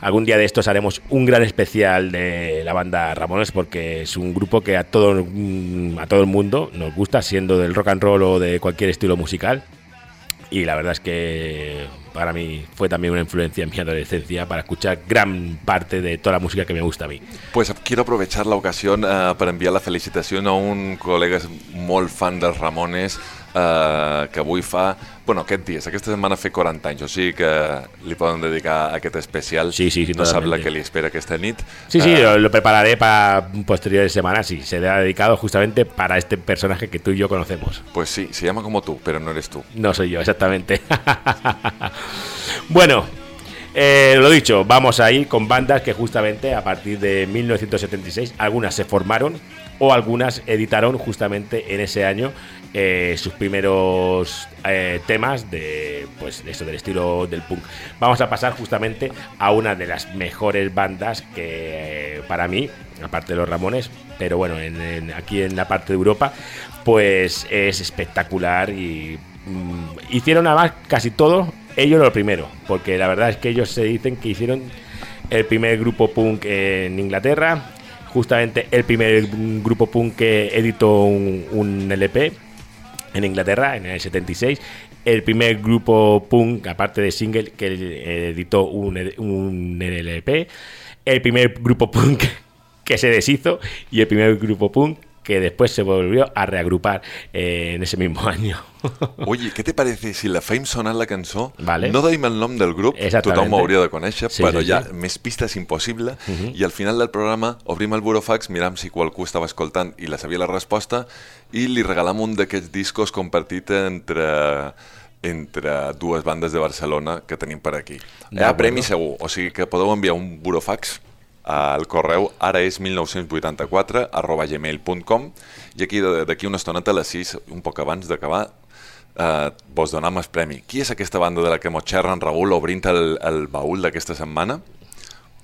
Algún día de estos haremos un gran especial de la banda Ramones porque es un grupo que a todo mm, a todo el mundo nos gusta siendo del rock and roll o de cualquier estilo musical. Y la verdad es que para mí fue también una influencia en mi adolescencia para escuchar gran parte de toda la música que me gusta a mí. Pues quiero aprovechar la ocasión eh, para enviar la felicitación a un col·lega molt fan dels Ramones eh, que avui fa... Bueno, aquest dies, aquesta setmana fa 40 anys, o sigui que li poden dedicar aquest especial. Sí, sí, sí, No sap la que li espera aquesta nit. Sí, sí, Eh, lo, lo prepararé para posteriores semanas y será dedicado justamente para este personaje que tú y yo conocemos. Pues sí, se llama como tú, pero no eres tú. No soy yo, exactamente. bueno, eh, lo dicho, vamos a ir con bandas que justamente a partir de 1976, algunas se formaron o algunas editaron justamente en ese año eh, sus primeros eh, temas de pues eso del estilo del punk. Vamos a pasar justamente a una de las mejores bandas que eh, para mí, aparte de los Ramones, pero bueno, en- aquí en la parte de Europa, pues es espectacular y mm, hicieron además casi todo ellos lo primero, porque la verdad es que ellos se dicen que hicieron el primer grupo punk en Inglaterra, justamente el primer grupo punk que editó un LP en Inglaterra en el 76, el primer grupo punk, aparte de single, que eh, editó un, un LP, el primer grupo punk que se deshizo y el primer grupo punk que después se volvió a reagrupar eh, en ese mismo año. Oye, què te parece si la fem sonar la cançó? Vale. No deim el nom del grup, tothom ho hauria de conèixer, Sí, però sí, ja sí. més pistes impossible. Mhm. I al final del programa obrim el burofax, miram si qualcú estava escoltant i la sabia la resposta i li regalam un d'aquests discos compartit entre entre dues bandes de Barcelona que tenim per aquí. Hi ha D'acord. premi segur, o sigui que podeu enviar un burofax al correu ara és 1984 arroba gmail.com i aquí d'aquí una estoneta a les 6, un poc abans d'acabar, eh, vos donam el premi. Qui és aquesta banda de la que mos xerra en Raül obrint el, el baúl d'aquesta setmana?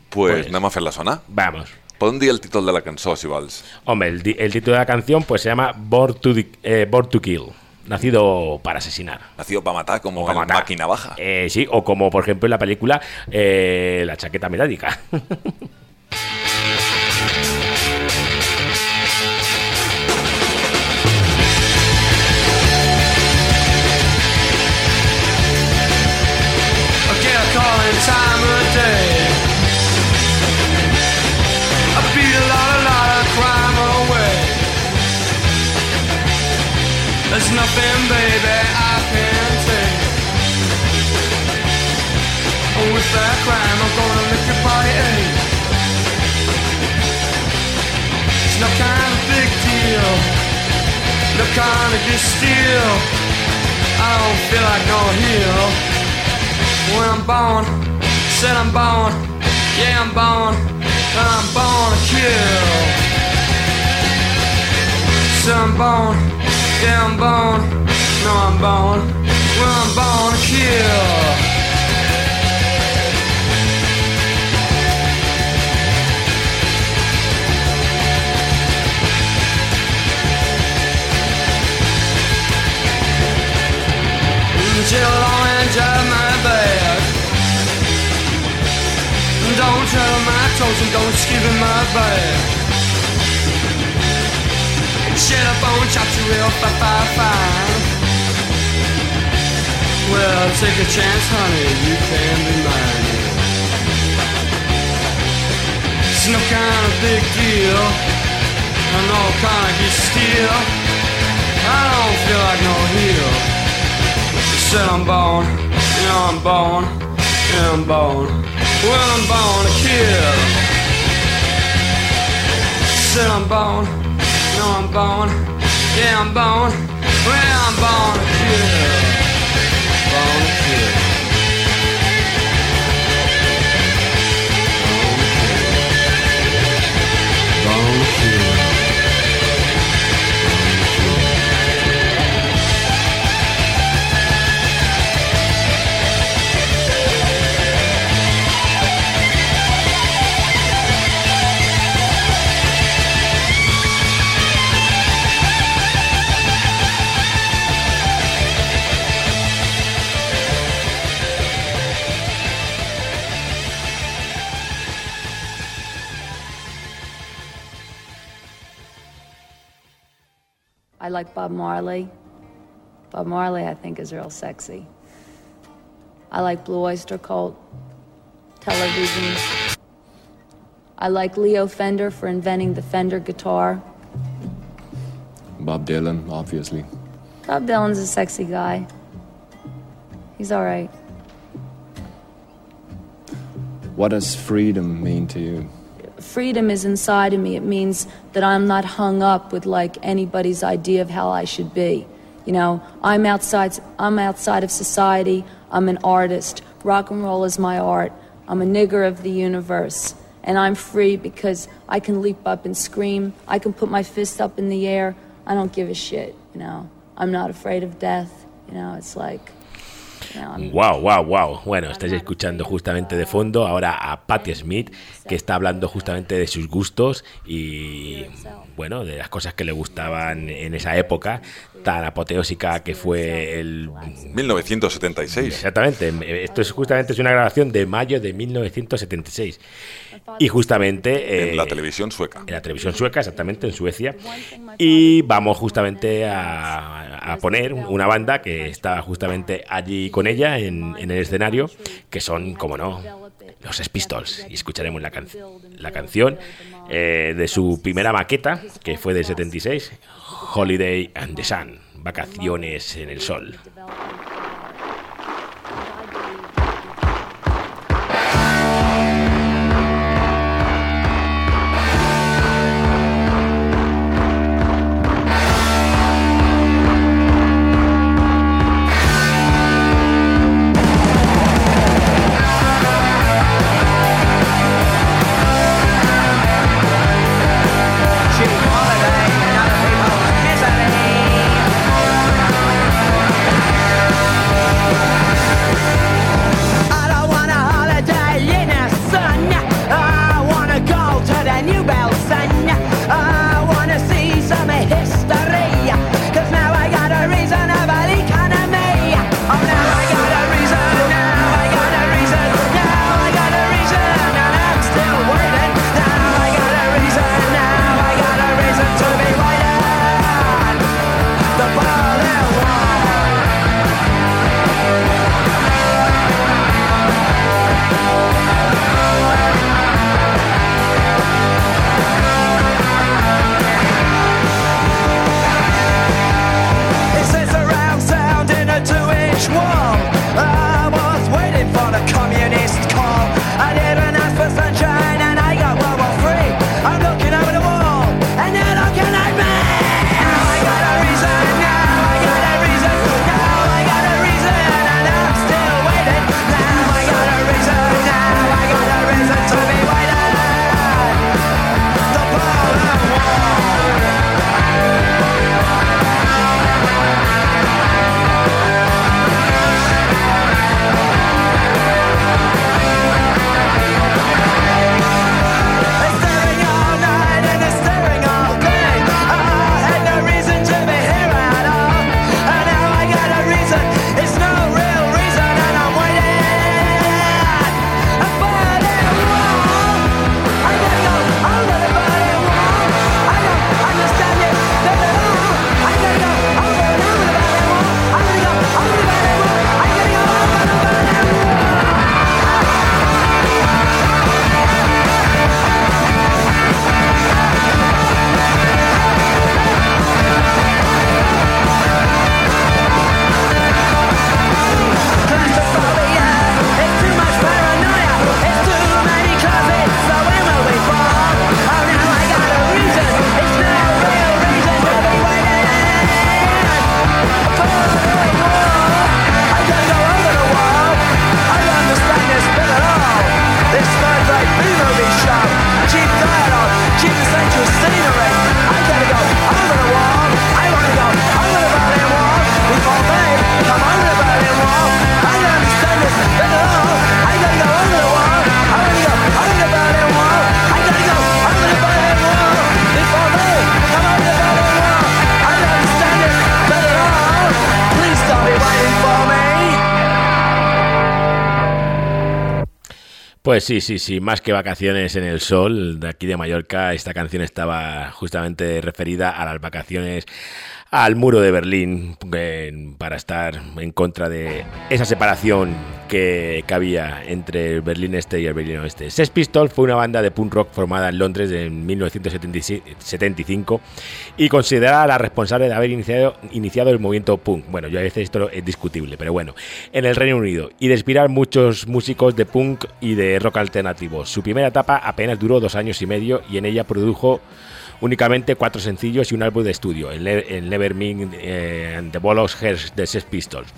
Pues, Pues- anem a fer-la sonar. Vamos. Podem dir el títol de la cançó, si vols. Hombre, el, el título de la canción pues se llama Born to, eh, Born to Kill, nacido para asesinar. Nacido para matar, como para el máquina baja. Eh, sí, o como por ejemplo en la película eh, La chaqueta metálica. Kind of good steal. I don't feel like no hero. When I'm born, said I'm born. Yeah, I'm born. And I'm born to kill. So I'm born. Yeah, I'm born. No, I'm born. Well, I'm born to kill. On and drive my bag. Don't tell my toes and don't skip in my bag. Shit up on chop you real fine, fine, fine. Well, take a chance, honey, you can be mine. It's no kind of big deal. I know kind of steel. I don't feel like no heel. Said I'm born, yeah I'm born, yeah I'm born. Well I'm born to kill. Said I'm born, no I'm born, yeah I'm born. Well I'm born to kill, born to kill. I like Bob Marley. Bob Marley, I think, is real sexy. I like Blue Oyster Cult, television. I like Leo Fender for inventing the Fender guitar. Bob Dylan, obviously. Bob Dylan's a sexy guy. He's all right. What does freedom mean to you? Freedom is inside of me. It means that I'm not hung up with like anybody's idea of how I should be. You know, I'm outside I'm outside of society. I'm an artist. Rock and roll is my art. I'm a nigger of the universe. And I'm free because I can leap up and scream. I can put my fist up in the air. I don't give a shit, you know. I'm not afraid of death. You know, it's like Wow, wow, wow. Bueno, estáis escuchando justamente de fondo ahora a Patti Smith, que está hablando justamente de sus gustos y, bueno, de las cosas que le gustaban en esa época tan apoteósica que fue el 1976. Exactamente. Esto es justamente es una grabación de mayo de 1976. Y justamente en la televisión sueca. En la televisión sueca, exactamente, en Suecia. Y vamos justamente a, a poner una banda que está justamente allí con ella en, en el escenario, que son, como no, los Sex Pistols. Y escucharemos la, can la canción eh, de su primera maqueta, que fue del 76, Holiday and the Sun, Vacaciones en el Sol. Pues sí, sí, sí, más que vacaciones en el sol, de aquí de Mallorca, esta canción estaba justamente referida a las vacaciones al muro de Berlín para estar en contra de esa separación que, que había entre el Berlín Este y el Berlín Oeste. Sex Pistols fue una banda de punk rock formada en Londres en 1975 y considerada la responsable de haber iniciado, iniciado el movimiento punk. Bueno, yo a veces esto es discutible, pero bueno, en el Reino Unido y de inspirar muchos músicos de punk y de rock alternativo. Su primera etapa apenas duró dos años y medio y en ella produjo únicamente cuatro sencillos y un álbum de estudio, el, el Never Mean eh, the Bolos Hearts de Sex Pistols.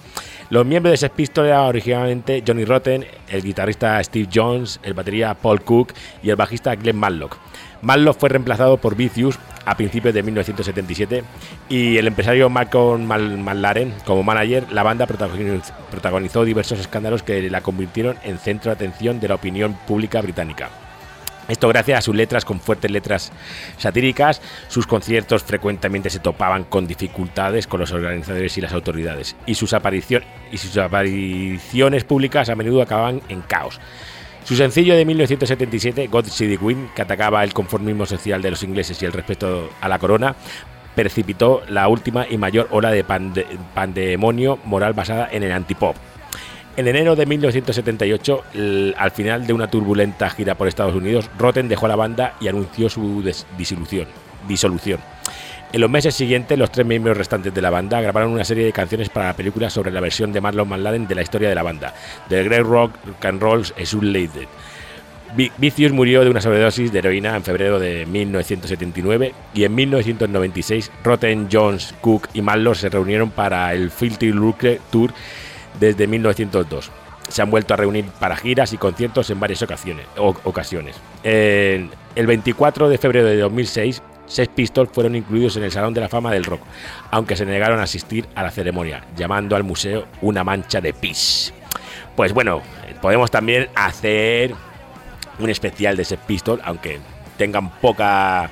Los miembros de Sex Pistols eran originalmente Johnny Rotten, el guitarrista Steve Jones, el batería Paul Cook y el bajista Glenn Matlock. Matlock fue reemplazado por Vicious a principios de 1977 y el empresario Malcolm Mal- Malaren como manager, la banda protagoniz- protagonizó diversos escándalos que la convirtieron en centro de atención de la opinión pública británica. Esto gracias a sus letras con fuertes letras satíricas, sus conciertos frecuentemente se topaban con dificultades con los organizadores y las autoridades, y sus, aparición- y sus apariciones públicas a menudo acababan en caos. Su sencillo de 1977, God the Queen, que atacaba el conformismo social de los ingleses y el respeto a la corona, precipitó la última y mayor ola de pande- pandemonio moral basada en el antipop. En enero de 1978, l- al final de una turbulenta gira por Estados Unidos, Rotten dejó la banda y anunció su disolución. disolución. En los meses siguientes, los tres miembros restantes de la banda grabaron una serie de canciones para la película sobre la versión de Marlon McLaren de la historia de la banda, The Great Rock and Rolls Isolated. Vi- Vicious murió de una sobredosis de heroína en febrero de 1979 y en 1996 Rotten, Jones, Cook y Mallow se reunieron para el Filthy Lucre Tour desde 1902. Se han vuelto a reunir para giras y conciertos en varias ocasiones. ocasiones. El 24 de febrero de 2006, Sex Pistols fueron incluidos en el Salón de la Fama del Rock, aunque se negaron a asistir a la ceremonia, llamando al museo una mancha de pis. Pues bueno, podemos también hacer un especial de Sex Pistols, aunque tengan poca,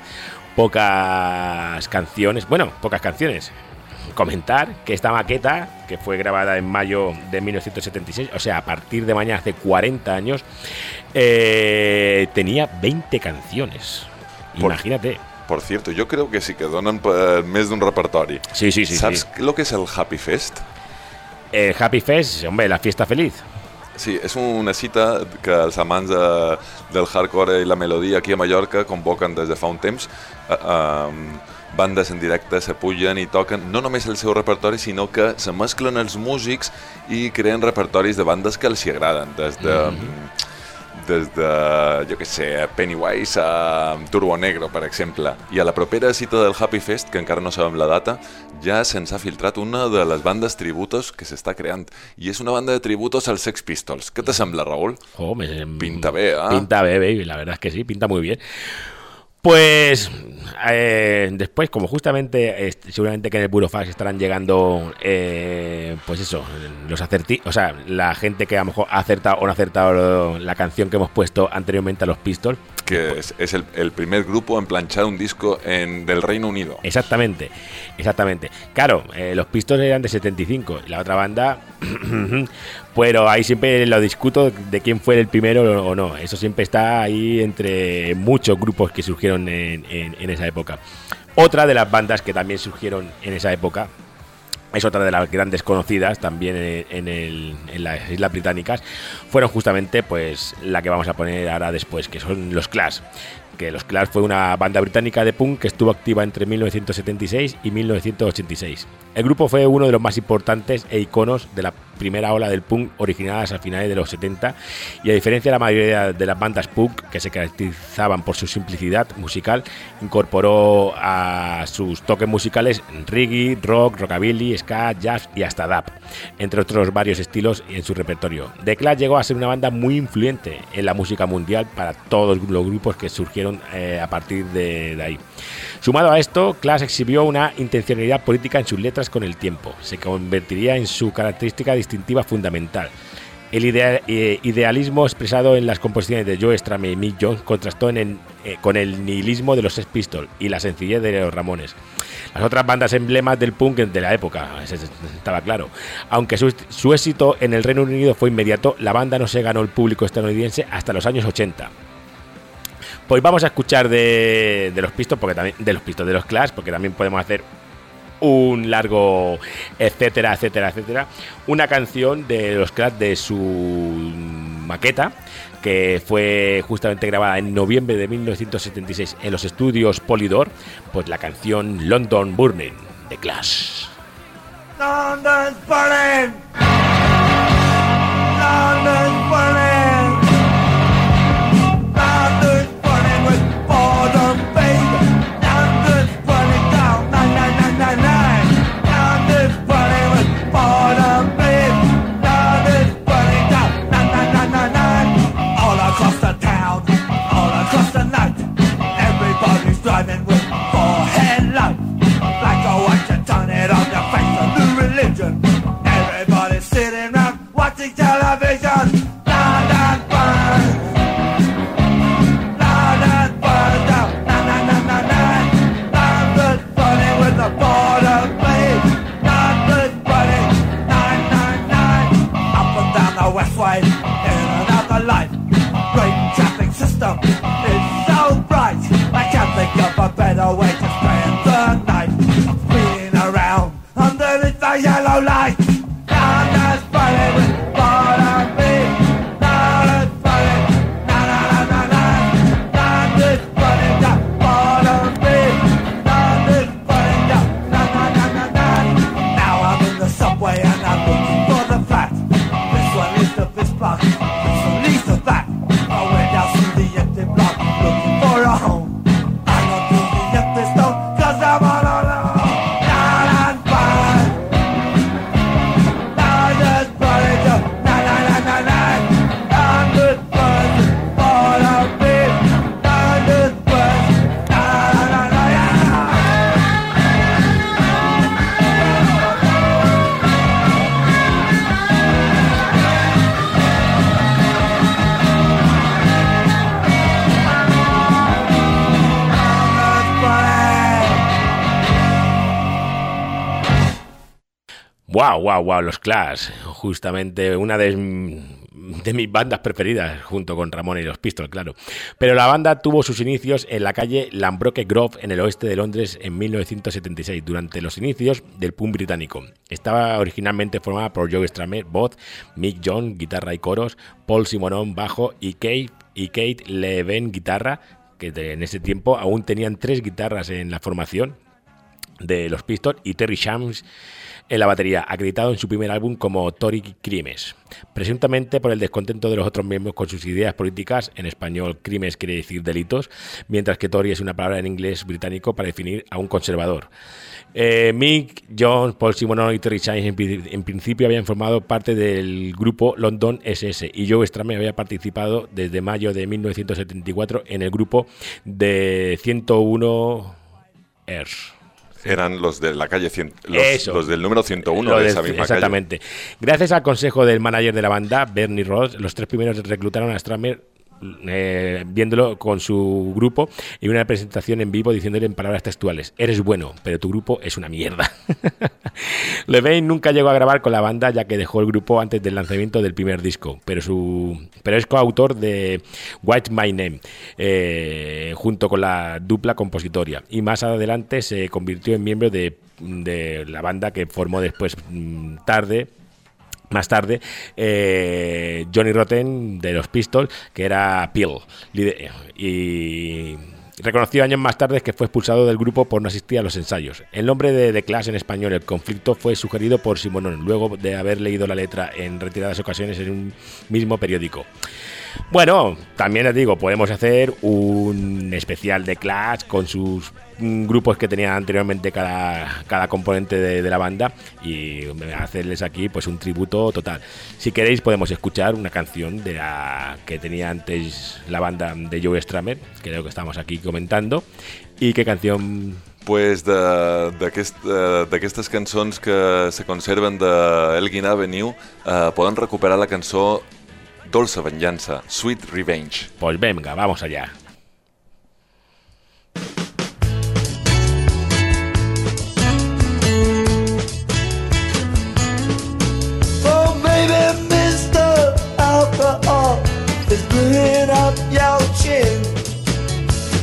pocas canciones. Bueno, pocas canciones. Comentar que esta maqueta, que fue grabada en mayo de 1976, o sea, a partir de mañana hace 40 años, eh, tenía 20 canciones. Imagínate. Por cierto, yo creo que sí que donen per més d'un repertori. Sí, sí, sí. ¿Sabes sí. lo que es el Happy Fest? El Happy Fest, hombre, la fiesta feliz. Sí, és una cita que els amants de, del hardcore i la melodia aquí a Mallorca convoquen des de fa un temps. Eh, eh, bandes en directe se pugen i toquen no només el seu repertori, sinó que se mesclen els músics i creen repertoris de bandes que els hi agraden, des de... Mhm. des de, jo què sé, Pennywise a Turbo Negro, per exemple. I a la propera cita del Happy Fest, que encara no sabem la data, ja se'ns ha filtrat una de les bandes tributos que s'està creant. I és una banda de tributos als Sex Pistols. Què te sembla, Raúl? Oh, me- Pinta bé, ¿ah? Pinta bé, baby, la verdad es que sí, pinta muy bien. Pues eh, después, como justamente eh, seguramente que en el Burofax estarán llegando, eh, pues eso, los acerti, o sea, la gente que a lo mejor ha acertado o no ha acertado la canción que hemos puesto anteriormente a los Pistols. Que es, es el, el primer grupo en planchar un disco en, del Reino Unido. Exactamente, exactamente. Claro, eh, los Pistols eran de 75 y la otra banda, pero ahí siempre lo discuto de quién fue el primero o no. Eso siempre está ahí entre muchos grupos que surgieron en, en- esa época. Otra de las bandas que también surgieron en esa época es otra de las grandes conocidas también en el- en las Islas Británicas, fueron justamente pues la que vamos a poner ahora después, que son los Clash. Que los Clash fue una banda británica de punk que estuvo activa entre 1976 y 1986. El grupo fue uno de los más importantes e iconos de la primera ola del punk originadas a finales de los 70 y a diferencia de la mayoría de las bandas punk que se caracterizaban por su simplicidad musical, incorporó a sus toques musicales reggae, rock, rockabilly, ska, jazz y hasta dub, entre otros varios estilos en su repertorio. The Clash llegó a ser una banda muy influyente en la música mundial para todos los grupos que surgieron eh, a partir de, de ahí. Sumado a esto, Clash exhibió una intencionalidad política en sus letras con el tiempo. Se convertiría en su característica distintiva fundamental. El eh, idealismo expresado en las composiciones de Joe Strummer y Mick Jones contrastó eh, con el nihilismo de los Sex Pistols y la sencillez de los Ramones. Las otras bandas emblemas del punk de la época, estaba claro. Aunque su, éxito en el Reino Unido fue inmediato, la banda no se ganó el público estadounidense hasta los años 80. Pues vamos a escuchar de, de los pistos, porque también de los pistos, de los Clash, porque también podemos hacer un largo etcétera, etcétera, etcétera. Una canción de los Clash de su maqueta, que fue justamente grabada en noviembre de 1976 en los estudios Polydor, pues la canción London Burning de Clash. Burning. Burning. A better way to spend the night. Spinning around underneath the yellow light. Wow, wow, wow, los Clash. Justamente una de, mis bandas preferidas, junto con Ramón y los Pistols, claro. Pero la banda tuvo sus inicios en la calle Lambroke Grove, en el oeste de Londres, en 1976, durante los inicios del punk británico. Estaba originalmente formada por Joe Strummer, voz, Mick Jones, guitarra y coros, Paul Simonon, bajo y Kate, y Kate Leven, guitarra, que en ese tiempo aún tenían tres guitarras en la formación de los Pistols y Terry Shams en la batería, acreditado en su primer álbum como Tory Crimes, presuntamente por el descontento de los otros miembros con sus ideas políticas, en español crimes quiere decir delitos, mientras que Tory es una palabra en inglés británico para definir a un conservador. Eh, Mick, Jones, Paul Simonon y Terry Shines en, pri- en principio habían formado parte del grupo London SS y Joe Strummer había participado desde mayo de 1974 en el grupo de 101 Ers. Eran los de la calle 100, los, los del número 101 Lo de esa misma exactamente. Gracias al consejo del manager de la banda, Bernie Ross, los tres primeros reclutaron a Stramer eh, viéndolo con su grupo y una presentación en vivo diciéndole en palabras textuales, eres bueno, pero tu grupo es una mierda. Levine nunca llegó a grabar con la banda ya que dejó el grupo antes del lanzamiento del primer disco, pero, su, pero es coautor de White My Name eh, junto con la dupla compositoria y más adelante se convirtió en miembro de, la banda que formó después mm, tarde más tarde, eh, Johnny Rotten de los Pistols, que era Peel. Y reconoció años más tarde que fue expulsado del grupo por no asistir a los ensayos. El nombre de The Clash en español, el conflicto, fue sugerido por Simonón, luego de haber leído la letra en retiradas ocasiones en un mismo periódico. Bueno, también les digo, podemos hacer un especial de Clash con sus mm, grupos que tenía anteriormente cada, cada componente de, la banda y hacerles aquí pues un tributo total. Si queréis podemos escuchar una canción de la que tenía antes la banda de Joe Stramer, creo que estamos aquí comentando. ¿Y qué canción pues eh, d'aquestes cançons que se conserven de Elgin Avenue eh, recuperar la cançó Dolça Venjança, Sweet Revenge. Pues venga, vamos allá. Oh, baby, Mr. Alcohol is blowing up your chin.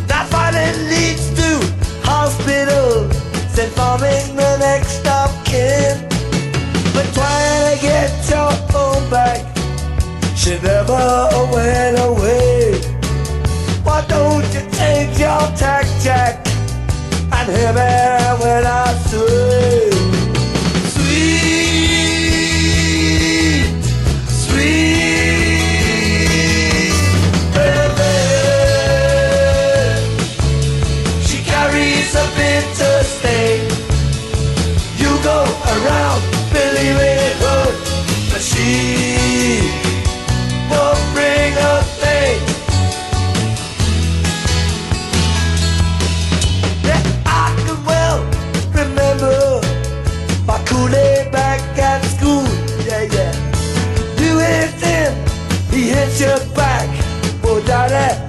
That's why it leads to hospitals and forming the next of kin. But trying to get your own back, she never went away. Why don't you take your tack jack and hear me when I say, your back, oh daddy.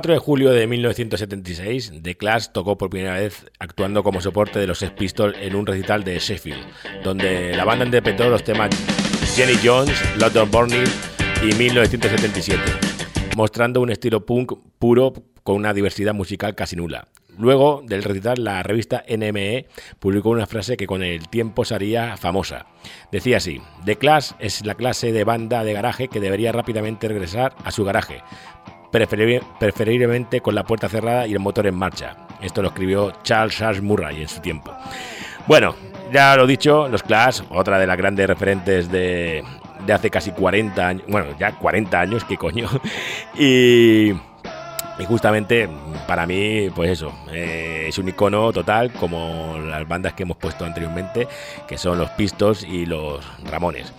4 de julio de 1976, The Clash tocó por primera vez actuando como soporte de los Sex Pistols en un recital de Sheffield, donde la banda interpretó los temas Jenny Jones, London Burning y 1977, mostrando un estilo punk puro con una diversidad musical casi nula. Luego del recital, la revista NME publicó una frase que con el tiempo se haría famosa. Decía así, The Clash es la clase de banda de garaje que debería rápidamente regresar a su garaje, preferiblemente con la puerta cerrada y el motor en marcha. Esto lo escribió Charles Charles Murray en su tiempo. Bueno, ya lo dicho, los Clash, otra de las grandes referentes de, de hace casi 40 años, bueno, ya 40 años, qué coño. Y, y justamente para mí, pues eso, eh, es un icono total como las bandas que hemos puesto anteriormente, que son los Pistols y los Ramones.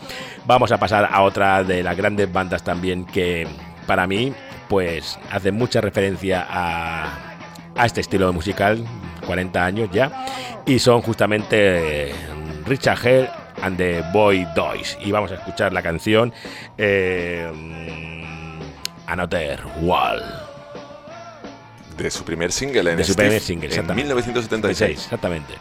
Vamos a pasar a otra de las grandes bandas también que para mí, pues hace mucha referencia a, a este estilo musical, 40 años ya, y son justamente eh, Richard Hell and the Boy Doys. Y vamos a escuchar la canción eh, Another Wall. De su primer single en De su Steve, primer single, en exactamente. 1976. Exactamente.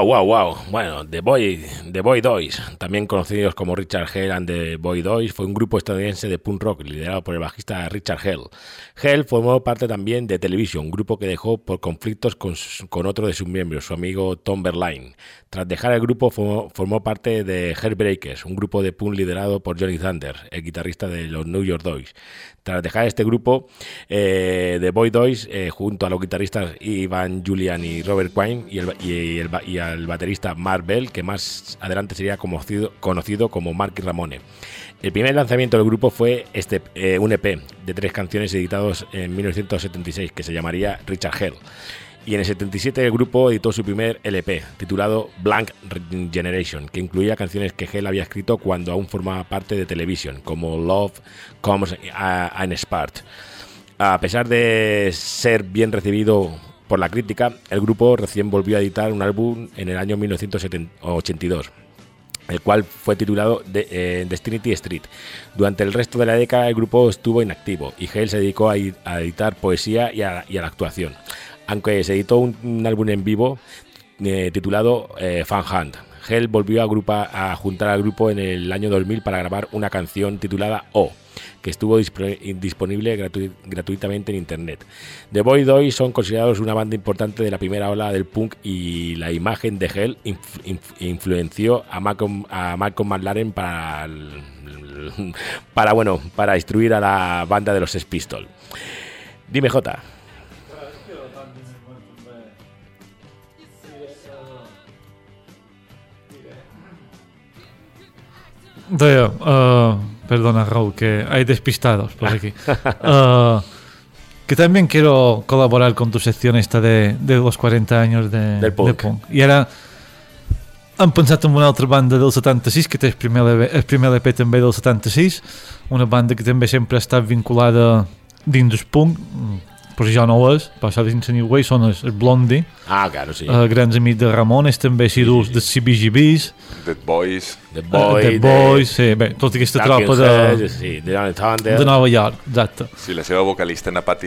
Wow, wow, wow. Bueno, The Boy, The Boy Doys, también conocidos como Richard Hell and The Boy Doys, fue un grupo estadounidense de punk rock liderado por el bajista Richard Hell. Hell formó parte también de Television, un grupo que dejó por conflictos con, con otro de sus miembros, su amigo Tom Berline. Tras dejar el grupo, formó, parte de Heartbreakers, un grupo de punk liderado por Johnny Thunder, el guitarrista de los New York Doys. Tras dejar este grupo, eh, The Boy Doys, eh, junto a los guitarristas Ivan Julian y Robert Quine y el, al baterista Mark Bell, que más adelante sería conocido, conocido como Marky Ramone. El primer lanzamiento del grupo fue este, eh, un EP de tres canciones editados en 1976 que se llamaría Richard Hell. Y en el 77 el grupo editó su primer LP, titulado Blank Generation, que incluía canciones que Hell había escrito cuando aún formaba parte de Television, como Love Comes and Spart. A pesar de ser bien recibido por la crítica, el grupo recién volvió a editar un álbum en el año 1982 el cual fue titulado eh, Destiny Street. Durante el resto de la década el grupo estuvo inactivo y Hale se dedicó a, ed- a editar poesía y a, la actuación, aunque se editó un, álbum en vivo eh, titulado eh, Fan Hunt. Hell volvió a, a juntar al grupo en el año 2000 para grabar una canción titulada O, que estuvo disponible gratu- gratuitamente en internet. The Boy Doy son considerados una banda importante de la primera ola del punk y la imagen de Hell inf- inf- influenció a Malcolm, a McLaren para, para, bueno, para instruir a la banda de los Sex Pistols. Dime, Jota. Uh, perdona Raúl, que hay despistados por aquí. Uh, que también quiero colaborar con tu sección esta de, de los 40 años de, Del punk. de punk. I ara hem pensat en una altra banda del 76 que té el primer, LP, el primer LP també del 76 una banda que també sempre ha estat vinculada dins del punk mm, però ja no ho és, passar dins el New Way són els, els Blondie Ah, claro, sí. eh, grans amics de Ramones també si dus dels CBGBs Dead Boys. The Boy, Dead Boys, sí, bé, tota aquesta Talking tropa de, Heads, sí, de Thunder. de Nova York, exacte. Sí, la seva vocalista Anna Patti...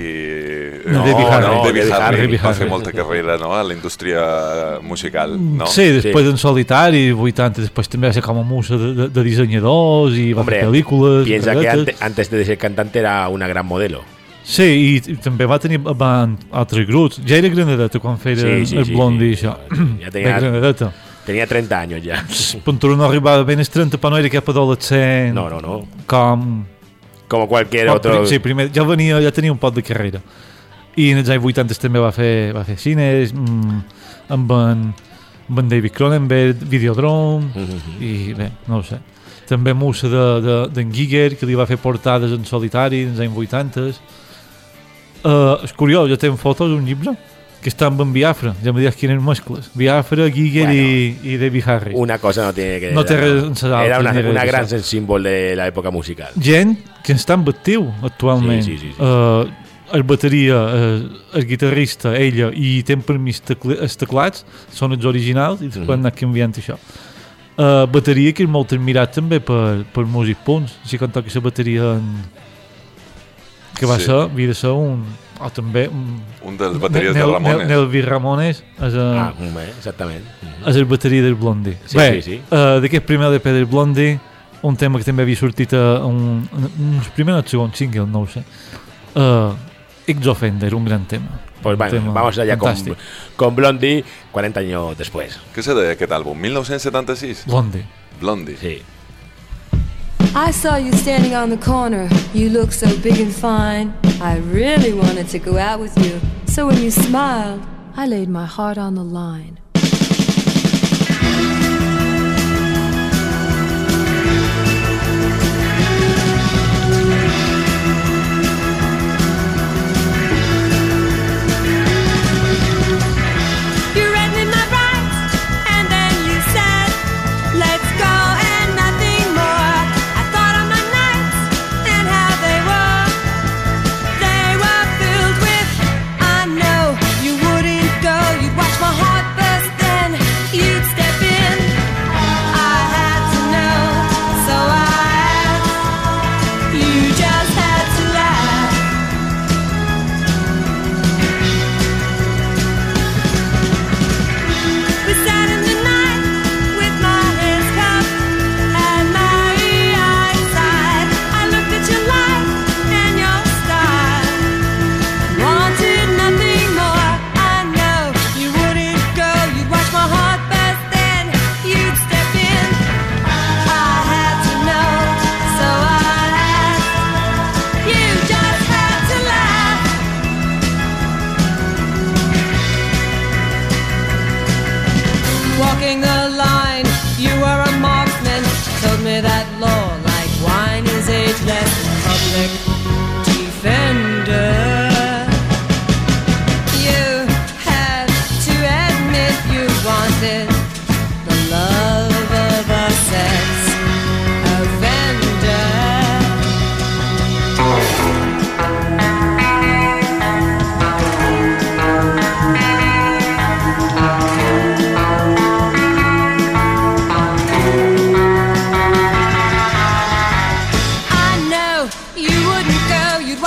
No, Debbie Harry. no, Debbie Debbie Harry, Harry. va fer molta carrera no? a la indústria musical, no? Sí, després en solitari, 80, després també va ser com a musa de, de, de dissenyadors i va Hombre, fer pel·lícules. piensa que carretes. ante- antes de ser cantante era una gran modelo. Sí, i, i també va tenir van, altres grups. Ja era granadeta quan feia Sí, sí, el sí, Blondie, sí. això. Ja tenia- granadeta. Tenía 30 años ya. Però no arribava ben als 30, però no era cap adolescent. No, no, no. Com... Bueno, otro. pri- Sí, primer, ja, venia, ja tenia un pot de carrera. I en els anys 80 també va fer, va fer cines, mm, amb, en, amb en David Cronenberg, Videodrome, Mhm. i bé, no ho sé. També musa d'en de, d'en Giger, que li va fer portades en solitari en els anys 80. Uh, és curiós, jo tinc fotos d'un llibre que està amb en Biafra, ja me dius quines mescles. Biafra, Giger Bueno, i, i David Harry. Una cosa no tiene que No té res amb l'altra, Era una, res una gran d'això. símbolo de la época musical. gent que està en actiu actualment. Sí, sí, sí, sí. Uh, el bateria, uh, el guitarrista, ella i ten per mi els tecl els teclats són els originals i després mm -hmm. canviant això. Uh, bateria que és molt admirat també per, per Music Punts. Si quan toca la bateria en... que va Sí. ser, havia de ser un... o també un... Un dels bateries de Nel- Ramones. Nel, Nelvi Ramones és, uh, Ah, mm, eh, exactament. Mhm. és el bateria del Blondie. Sí, Bé, sí, sí. Uh, d'aquest primer LP del Blondie, un tema que també havia sortit a un, un, un primer o el segon single, no ho sé. Uh, X Offender, un gran tema. Pues bueno, tema vamos allá con, con Blondie 40 años después. Què se deia aquest àlbum? 1976? Blondie. Blondie. Sí. I saw you standing on the corner. You look so big and fine. I really wanted to go out with you. So when you smiled, I laid my heart on the line.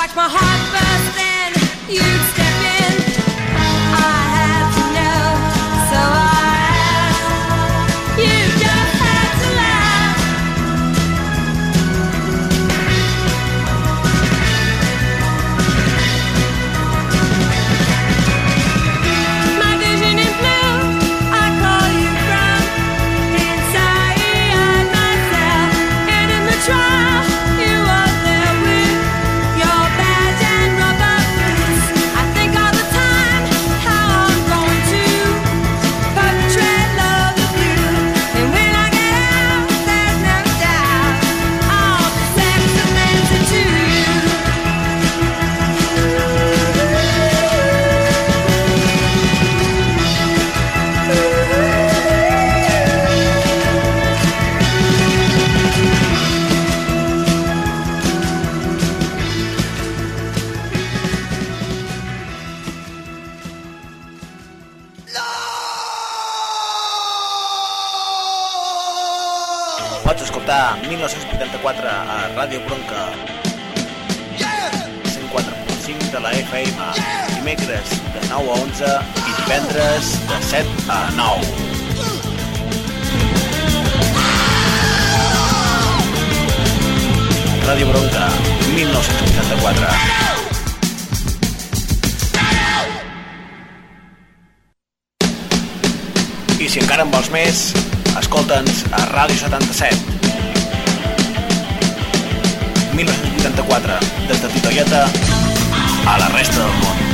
Watch my heart burst, then you'd stay. A 9. Ràdio Bronca, 1984. I si encara en vols més, escolta'ns a Ràdio 77. 1984, des de Titoieta a la resta del món.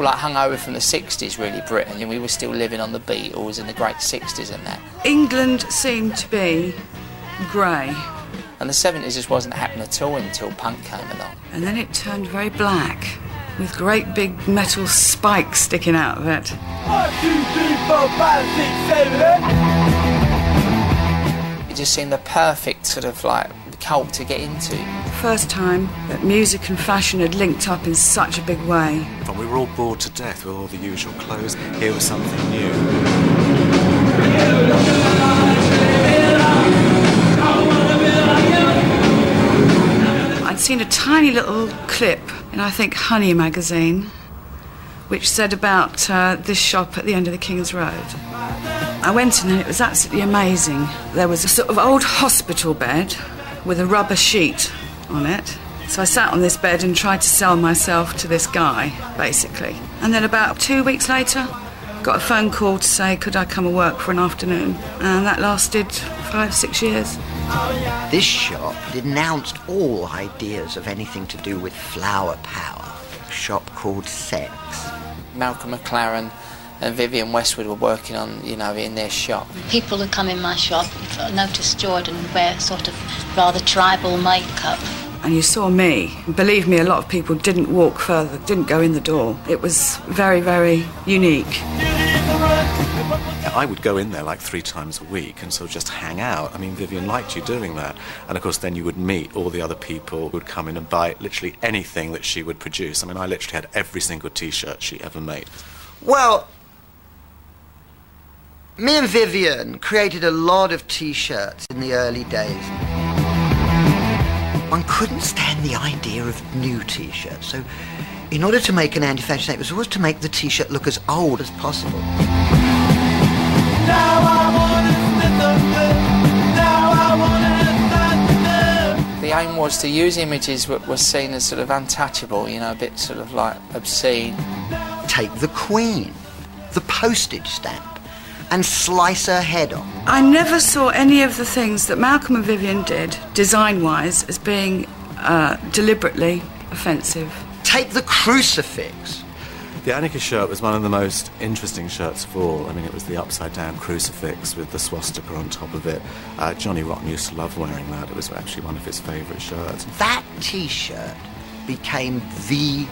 Still like hungover from the 60s, really, Britain, and we were still living on the Beatles in the great 60s and that. England seemed to be grey, And the 70s just wasn't happening at all until punk came along. and then it turned very black, with great big metal spikes sticking out of it. One, two, three, four, five, six, seven, eight. It just seemed the perfect sort of like cult to get into. First time that music and fashion had linked up in such a big way. But we were all bored to death with all the usual clothes. Here was something new. I'd seen a tiny little clip in, I think, Honey magazine, which said about uh, this shop at the end of the King's Road. I went in and it was absolutely amazing. There was a sort of old hospital bed with a rubber sheet on it. So I sat on this bed and tried to sell myself to this guy, basically. And then about two weeks later, got a phone call to say, could I come and work for an afternoon? And that lasted five, six years. This shop denounced all ideas of anything to do with flower power. A shop called Sex. Malcolm McLaren and Vivian Westwood were working on, you know, in their shop. People who come in my shop notice Jordan wear sort of rather tribal makeup. and you saw me. Believe me, a lot of people didn't walk further, didn't go in the door. It was very, very unique. I would go in there like three times a week and sort of just hang out. I mean, Vivian liked you doing that. And of course, then you would meet all the other people who would come in and buy literally anything that she would produce. I mean, I literally had every single t shirt she ever made. Well, me and Vivian created a lot of t-shirts in the early days. One couldn't stand the idea of new t-shirts, so in order to make an anti-fashion statement, it was always to make the t-shirt look as old as possible. The aim was to use images that were seen as sort of untouchable, you know, a bit sort of like obscene. Take the Queen, the postage stamp. And slice her head off. I never saw any of the things that Malcolm and Vivian did, design wise, as being uh, deliberately offensive. Take the crucifix. The Annika shirt was one of the most interesting shirts of all. I mean, it was the upside down crucifix with the swastika on top of it. Uh, Johnny Rotten used to love wearing that. It was actually one of his favourite shirts. That t shirt became the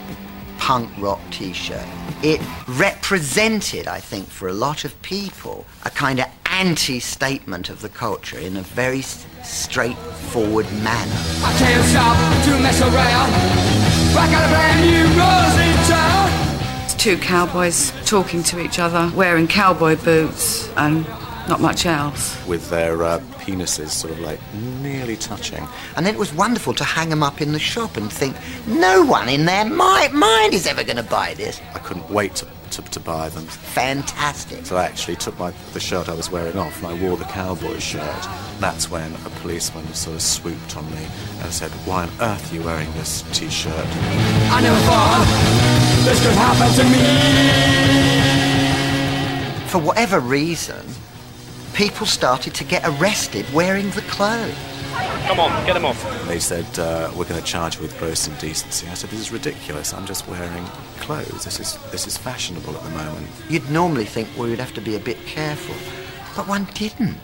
punk rock t shirt. It represented, I think, for a lot of people, a kind of anti statement of the culture in a very straightforward manner. I can't stop to mess around. I got a brand new rose in town. It's two cowboys talking to each other, wearing cowboy boots and not much else. With their uh, penises sort of like nearly touching. And then it was wonderful to hang them up in the shop and think, no one in their mi- mind is ever going to buy this. I couldn't wait to, to, to buy them. Fantastic. So I actually took my, the shirt I was wearing off and I wore the cowboy shirt. That's when a policeman sort of swooped on me and said, Why on earth are you wearing this t shirt? I never thought this could happen to me. For whatever reason, people started to get arrested wearing the clothes. Come on, get them off. They said, uh, We're going to charge you with gross indecency. I said, This is ridiculous. I'm just wearing clothes. This is, this is fashionable at the moment. You'd normally think we would have to be a bit careful, but one didn't.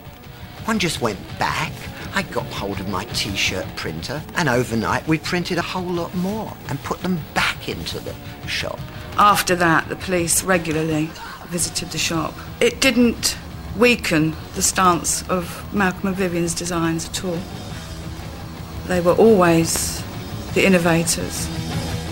One just went back. I got hold of my t-shirt printer, and overnight we printed a whole lot more and put them back into the shop. After that, the police regularly visited the shop. It didn't weaken the stance of Malcolm and Vivian's designs at all. They were always the innovators.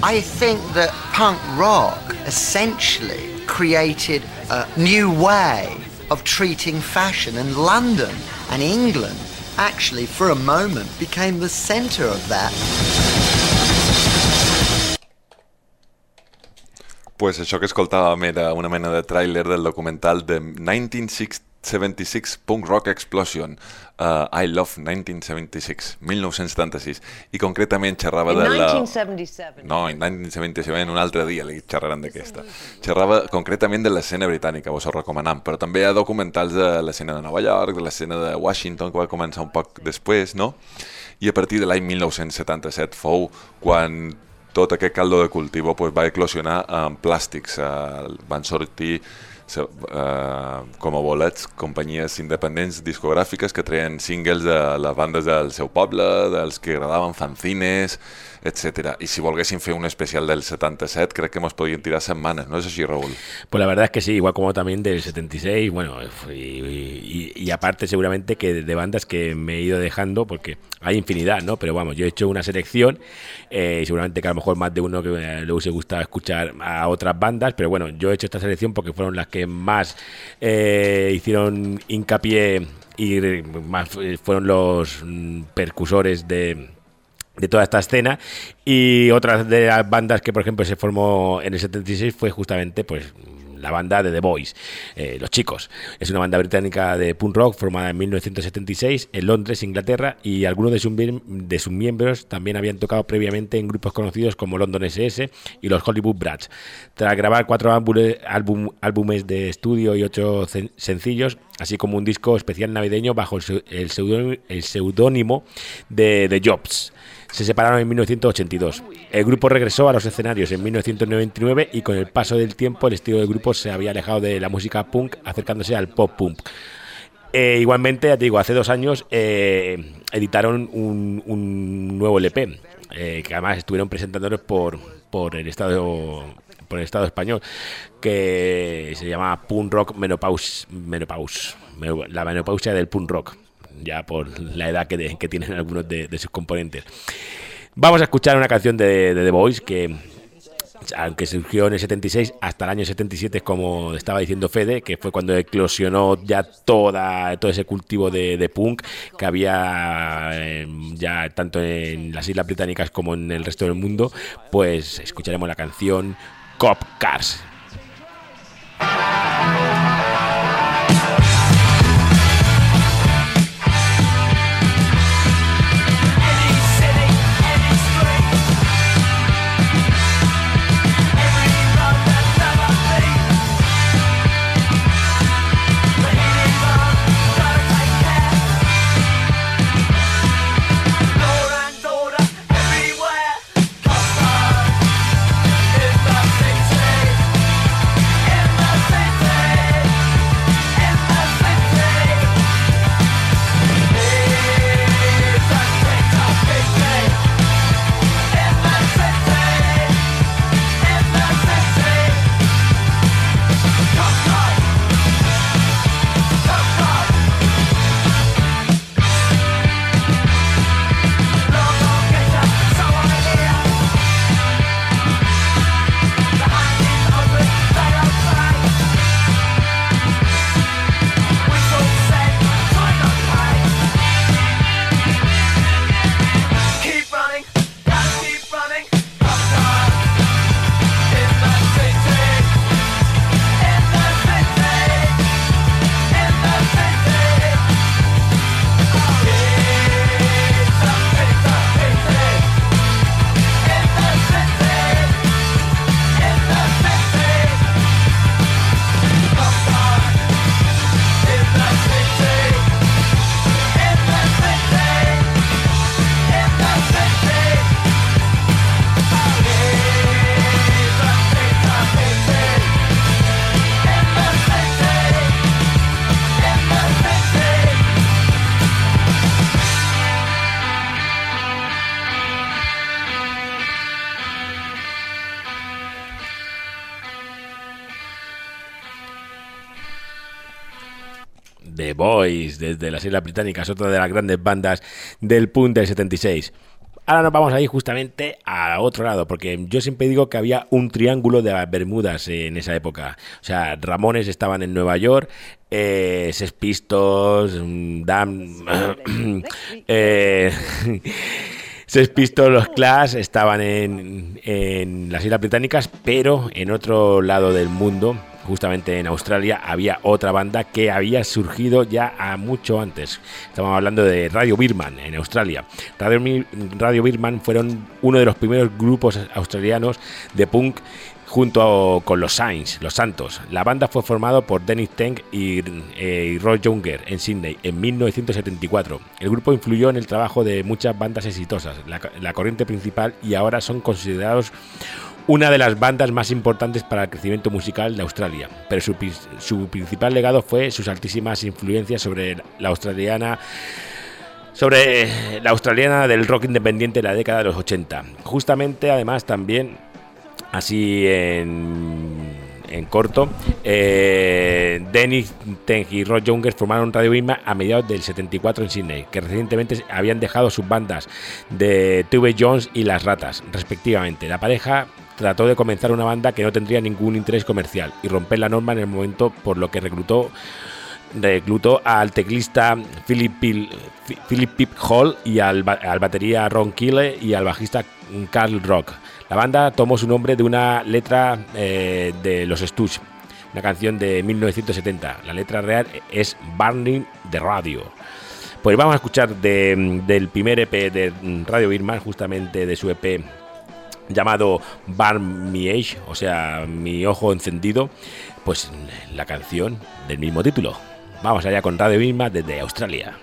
I think that punk rock essentially created a new way of treating fashion, and London and England actually, for a moment, became the centre of that. Pues això que escoltàvem era una mena de tràiler del documental de 1976 Punk Rock Explosion, uh, I Love 1976, 1976, i concretament xerrava In de la... 1977. No, en 1977, un altre dia li xerraran d'aquesta. Xerrava concretament de l'escena britànica, vos ho recomanam, però també hi ha documentals de l'escena de Nova York, de l'escena de Washington, que va començar un poc després, no? I a partir de l'any 1977 fou quan tot aquest caldo de cultivo pues, va eclosionar amb plàstics. Eh, van sortir eh, com a bolets companyies independents discogràfiques que treien singles de les bandes del seu poble, dels que agradaven fanzines, etc. I si volguessin fer un especial del 77, crec que ens podien tirar setmanes, no és així, Raúl? Pues la verdad es que sí, igual como también del 76, bueno, y, y- aparte seguramente que de bandas que me he ido dejando, porque hay infinidad, ¿no? Pero vamos, yo he hecho una selección, eh, y seguramente que a lo mejor más de uno que le hubiese gustado escuchar a otras bandas, pero bueno, yo he hecho esta selección porque fueron las que más eh, hicieron hincapié y más eh, fueron los mm, percusores de de toda esta escena y otra de las bandas que por ejemplo se formó en el 76 fue justamente pues la banda de The Boys, eh, Los Chicos. Es una banda británica de punk rock formada en 1976 en Londres, Inglaterra, y algunos de sus, de sus miembros también habían tocado previamente en grupos conocidos como London SS y los Hollywood Brats. Tras grabar cuatro ámbule- álbum- álbumes de estudio y ocho sencillos, así como un disco especial navideño bajo el el seudónimo de The Jobs. Se separaron en 1982. El grupo regresó a los escenarios en 1999 y con el paso del tiempo el estilo del grupo se había alejado de la música punk acercándose al pop punk. Eh, igualmente, ya te digo, hace dos años eh, editaron un, nuevo LP, eh, que además estuvieron presentándolos por, por el Estado por el Estado español, que se llama Punk Rock Menopause, Menopause, Meno- la menopausia del punk rock, ya por la edad que, tienen algunos de, sus componentes. Vamos a escuchar una canción de, The Voice que, aunque surgió en el 76, hasta el año 77, como estaba diciendo Fede, que fue cuando eclosionó ya todo ese cultivo de, de punk que había eh, ya tanto en las Islas Británicas como en el resto del mundo, pues escucharemos la canción Cop Cars. Boys, desde las Islas Británicas, otra de las grandes bandas del punk del 76. Ahora nos vamos a ir justamente a otro lado, porque yo siempre digo que había un triángulo de las Bermudas en esa época. O sea, Ramones estaban en Nueva York, eh, Sex Pistols, mm, Damn, eh, Sex los Clash estaban en, en las Islas Británicas, pero en otro lado del mundo, justamente en Australia, había otra banda que había surgido ya a mucho antes. Estamos hablando de Radio Birman en Australia. Radio, Radio Birman fueron uno de los primeros grupos australianos de punk junto con los Saints, los Santos. La banda fue formada por Dennis Teng y, eh, y Roy Younger en Sydney en 1974. El grupo influyó en el trabajo de muchas bandas exitosas, la, la corriente principal, y ahora son considerados una de las bandas más importantes para el crecimiento musical de Australia. Pero su, su principal legado fue sus altísimas influencias sobre la australiana sobre la australiana del rock independiente de la década de los 80. Justamente, además, también, así en, en corto, eh, Dennis Teng y Rod Younger formaron Radio Birma a mediados del 74 en Sydney, que recientemente habían dejado sus bandas de Tube Jones y Las Ratas, respectivamente. La pareja trató de comenzar una banda que no tendría ningún interés comercial y romper la norma en el momento, por lo que reclutó reclutó al teclista Philip, Philip Pip Hall y al, al batería Ron Kille y al bajista Carl Rock. La banda tomó su nombre de una letra eh, de los Stooges, una canción de 1970. La letra real es Burning the Radio. Pues vamos a escuchar de- del primer EP de Radio Birman, justamente de su EP llamado Burn Me Age, o sea, mi ojo encendido, pues la canción del mismo título. Vamos allá con Radio Birma desde Australia.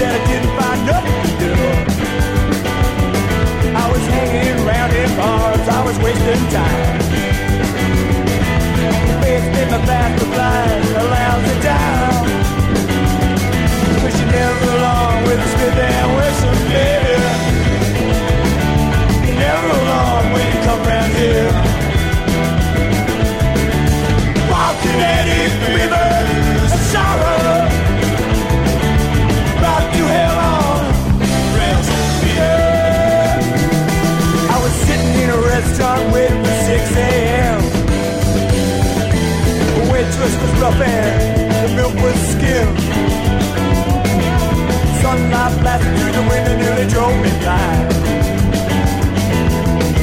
that I didn't find nothing to do. I was hanging around in bars, I was wasting time. In my of allows with a Smith and Wesson, baby. Never when you come here. Walking at it, river. up air, the milk was skimmed. Sunlight blasted through the window, nearly drove me blind.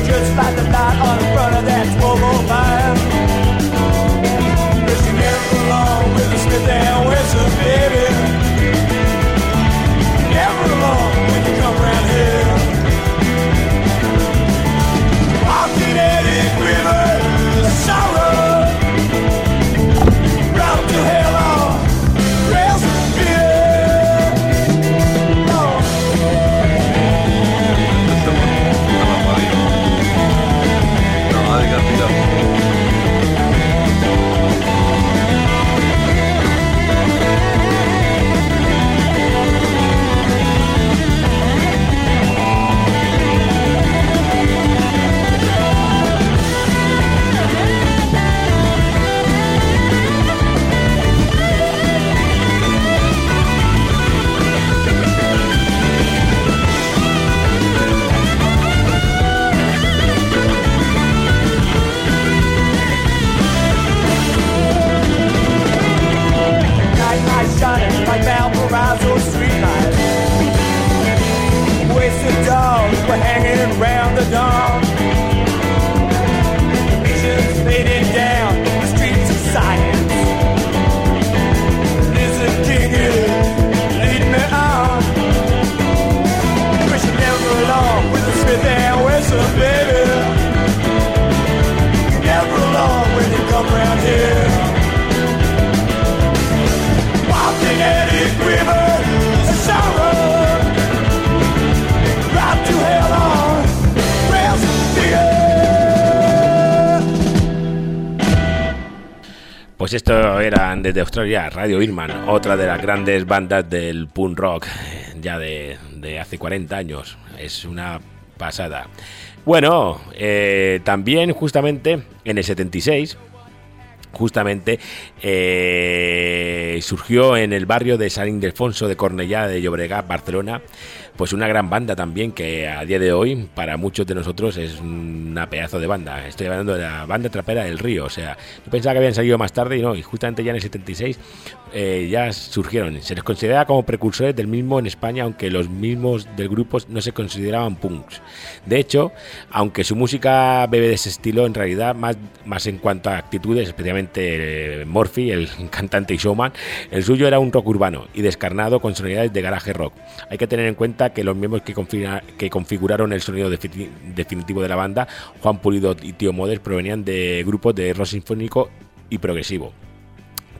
Just like the light on Radio Irman, otra de las grandes bandas del punk rock ya de, de hace 40 años. Es una pasada. Bueno, eh, también justamente en el 76, justamente eh, surgió en el barrio de San Ildefonso de Cornellá de Llobregat, Barcelona, pues una gran banda también que a día de hoy para muchos de nosotros es una pedazo de banda. Estoy hablando de la banda trapera del río, o sea, yo pensaba que habían salido más tarde y no, y justamente ya en el 76 eh, ya surgieron. Se les considera como precursores del mismo en España, aunque los mismos del grupo no se consideraban punks. De hecho, aunque su música bebe de ese estilo, en realidad, más, más en cuanto a actitudes, especialmente eh, Murphy, el cantante y showman, el suyo era un rock urbano y descarnado con sonoridades de garaje rock. Hay que tener en cuenta que los miembros que, configura- que configuraron el sonido defini- definitivo de la banda, Juan Pulido y Tío Modes, provenían de grupos de rock sinfónico y progresivo.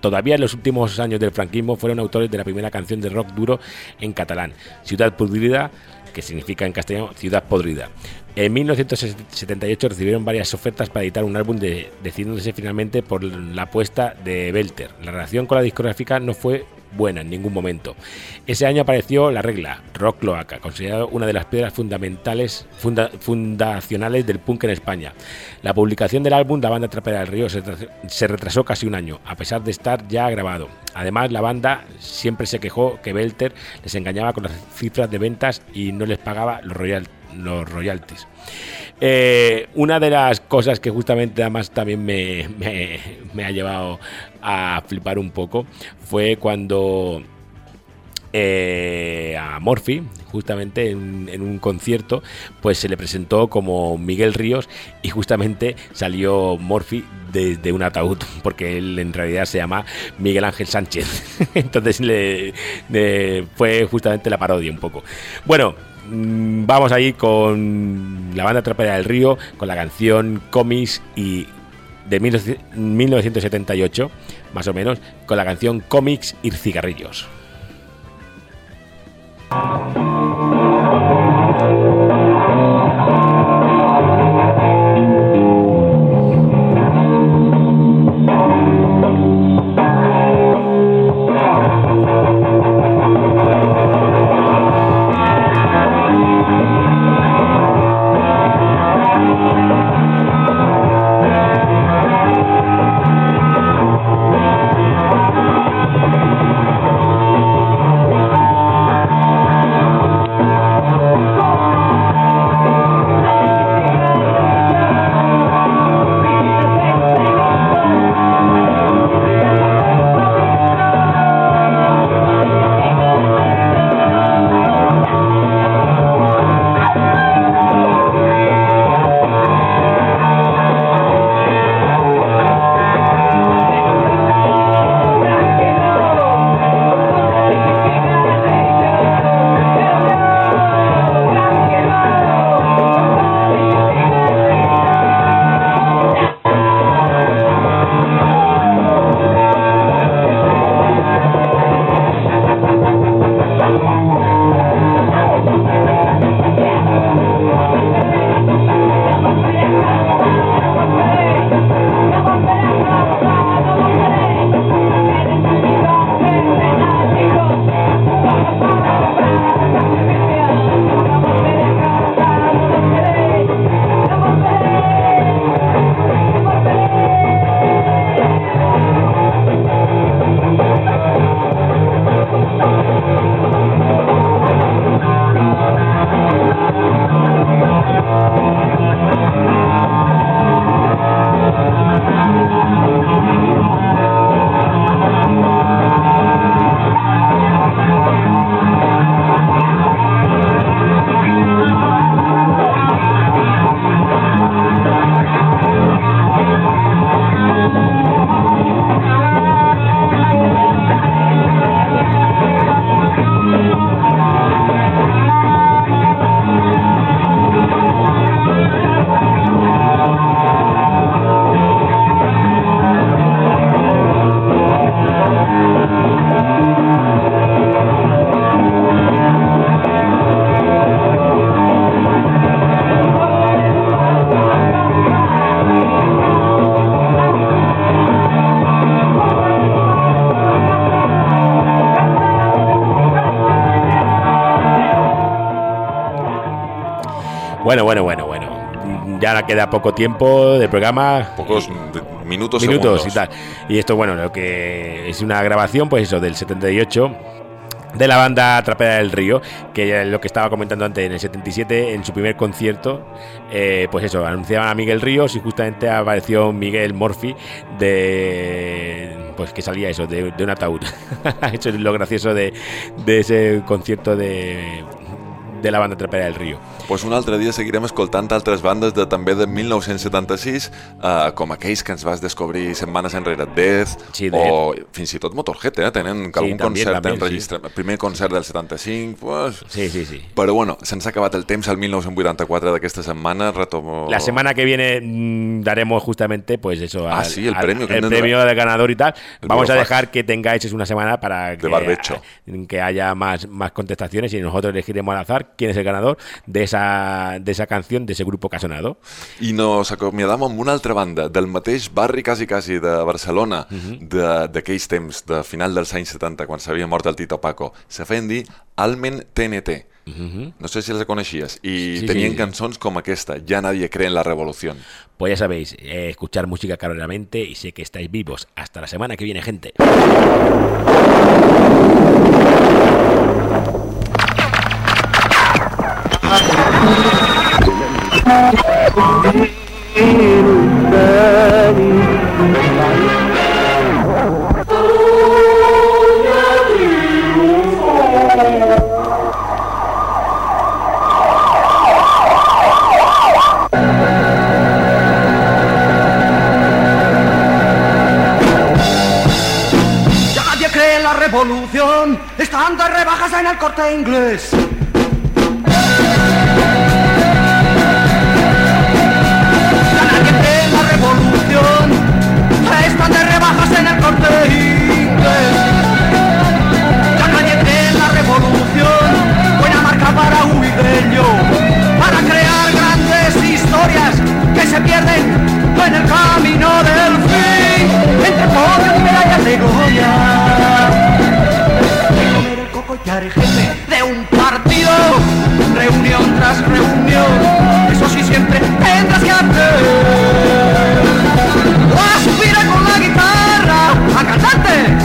Todavía en los últimos años del franquismo fueron autores de la primera canción de rock duro en catalán, Ciudad Podrida, que significa en castellano Ciudad Podrida. En 1978 recibieron varias ofertas para editar un álbum, de, decidiéndose finalmente por la apuesta de Belter. La relación con la discográfica no fue buena en ningún momento. Ese año apareció La Regla, Rock Cloaca, considerado una de las piedras fundamentales, funda- fundacionales del punk en España. La publicación del álbum La Banda Trapera del Río se retrasó, casi un año, a pesar de estar ya grabado. Además, la banda siempre se quejó que Belter les engañaba con las cifras de ventas y no les pagaba los, royal- los royalties. Eh, una de las cosas que justamente además también me- me ha llevado a flipar un poco fue cuando eh, a Morphy, justamente en, un concierto, pues se le presentó como Miguel Ríos y justamente salió Morphy desde un ataúd, porque él en realidad se llama Miguel Ángel Sánchez. Entonces le, fue justamente la parodia un poco. Bueno, mm, vamos a con la banda Trapera del Río, con la canción Comics y de 19- 1978, más o menos, con la canción Comics y Cigarrillos. Bueno, bueno, bueno, bueno. Ya queda poco tiempo del programa. Pocos minutos, minutos segundos. y tal. Y esto, bueno, lo que es una grabación, pues eso, del 78 de la banda Trapera del Río, que lo que estaba comentando antes, en el 77, en su primer concierto, eh, pues eso, anunciaban a Miguel Ríos y justamente apareció Miguel Morphy de... Pues que salía eso, de, de un ataúd. eso es lo gracioso de, de ese concierto de, de la banda Trapera del Río. Pues un altre dia seguirem escoltant altres bandes de també de 1976, eh, com aquells que ens vas descobrir setmanes enrere, Death, Sí, o fins i tot Motorhead, eh? tenen Sí, algun també, concert també, enregistra... primer concert del 75, pues... Sí, sí, sí. Però bueno, se'ns ha acabat el temps al 1984 d'aquesta setmana, retomo... La semana que viene mm, daremos justamente, pues eso, Ah, al- sí, el al- premio que el premio del ganador y tal. El Vamos a dejar que tengáis es una semana para que, barbecho. que haya más, más contestaciones y nosotros elegiremos al azar quién es el ganador de esa, de esa canción, de ese grupo que ha sonado. I nos acomiadam amb una altra banda del mateix barri quasi quasi de Barcelona Mhm. de- d'aquells temps, de final dels anys 70, quan s'havia mort el Tito Paco. Se feien dir Almen TNT. No sé si els coneixies. I Sí, tenien sí. cançons com aquesta, Ya nadie cree en la revolución. Pues ya sabéis, eh, escuchar música caronamente y sé que estáis vivos. Hasta la semana que viene, gente. Rebajas en el corte inglés. Corte inglés. Nadie cree en la revolución, buena marca para Huideño, para crear grandes historias que se pierden en el camino del fin, entre y medallas de gloria. De comer el coco y haré jefe de un partido, reunión tras reunión, eso sí siempre tendrás que hacer. Nothing.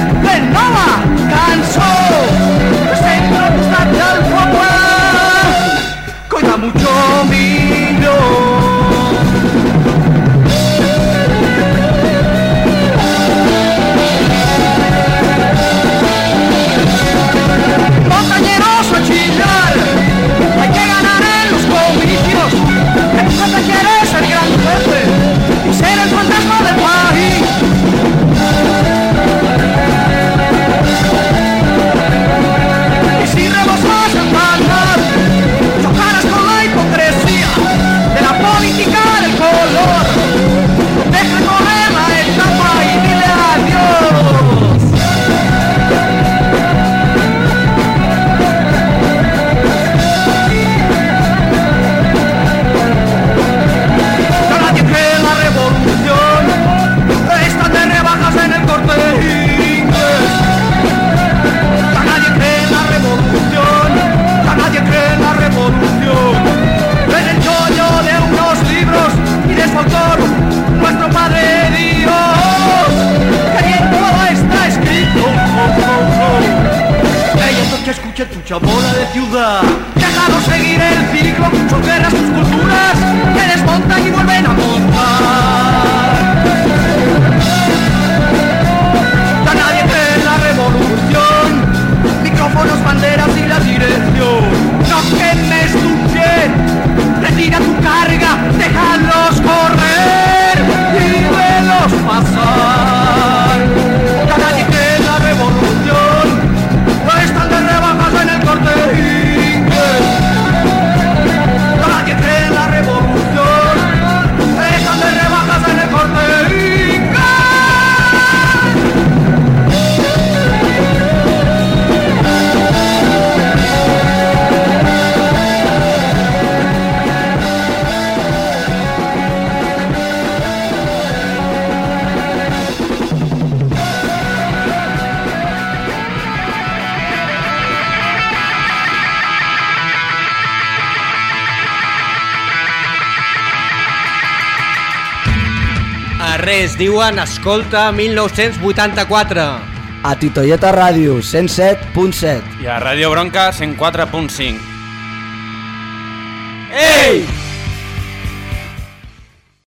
Res, diuen Escolta 1984. A Titoieta Ràdio, 107.7. I a Ràdio Bronca 104.5. Ei!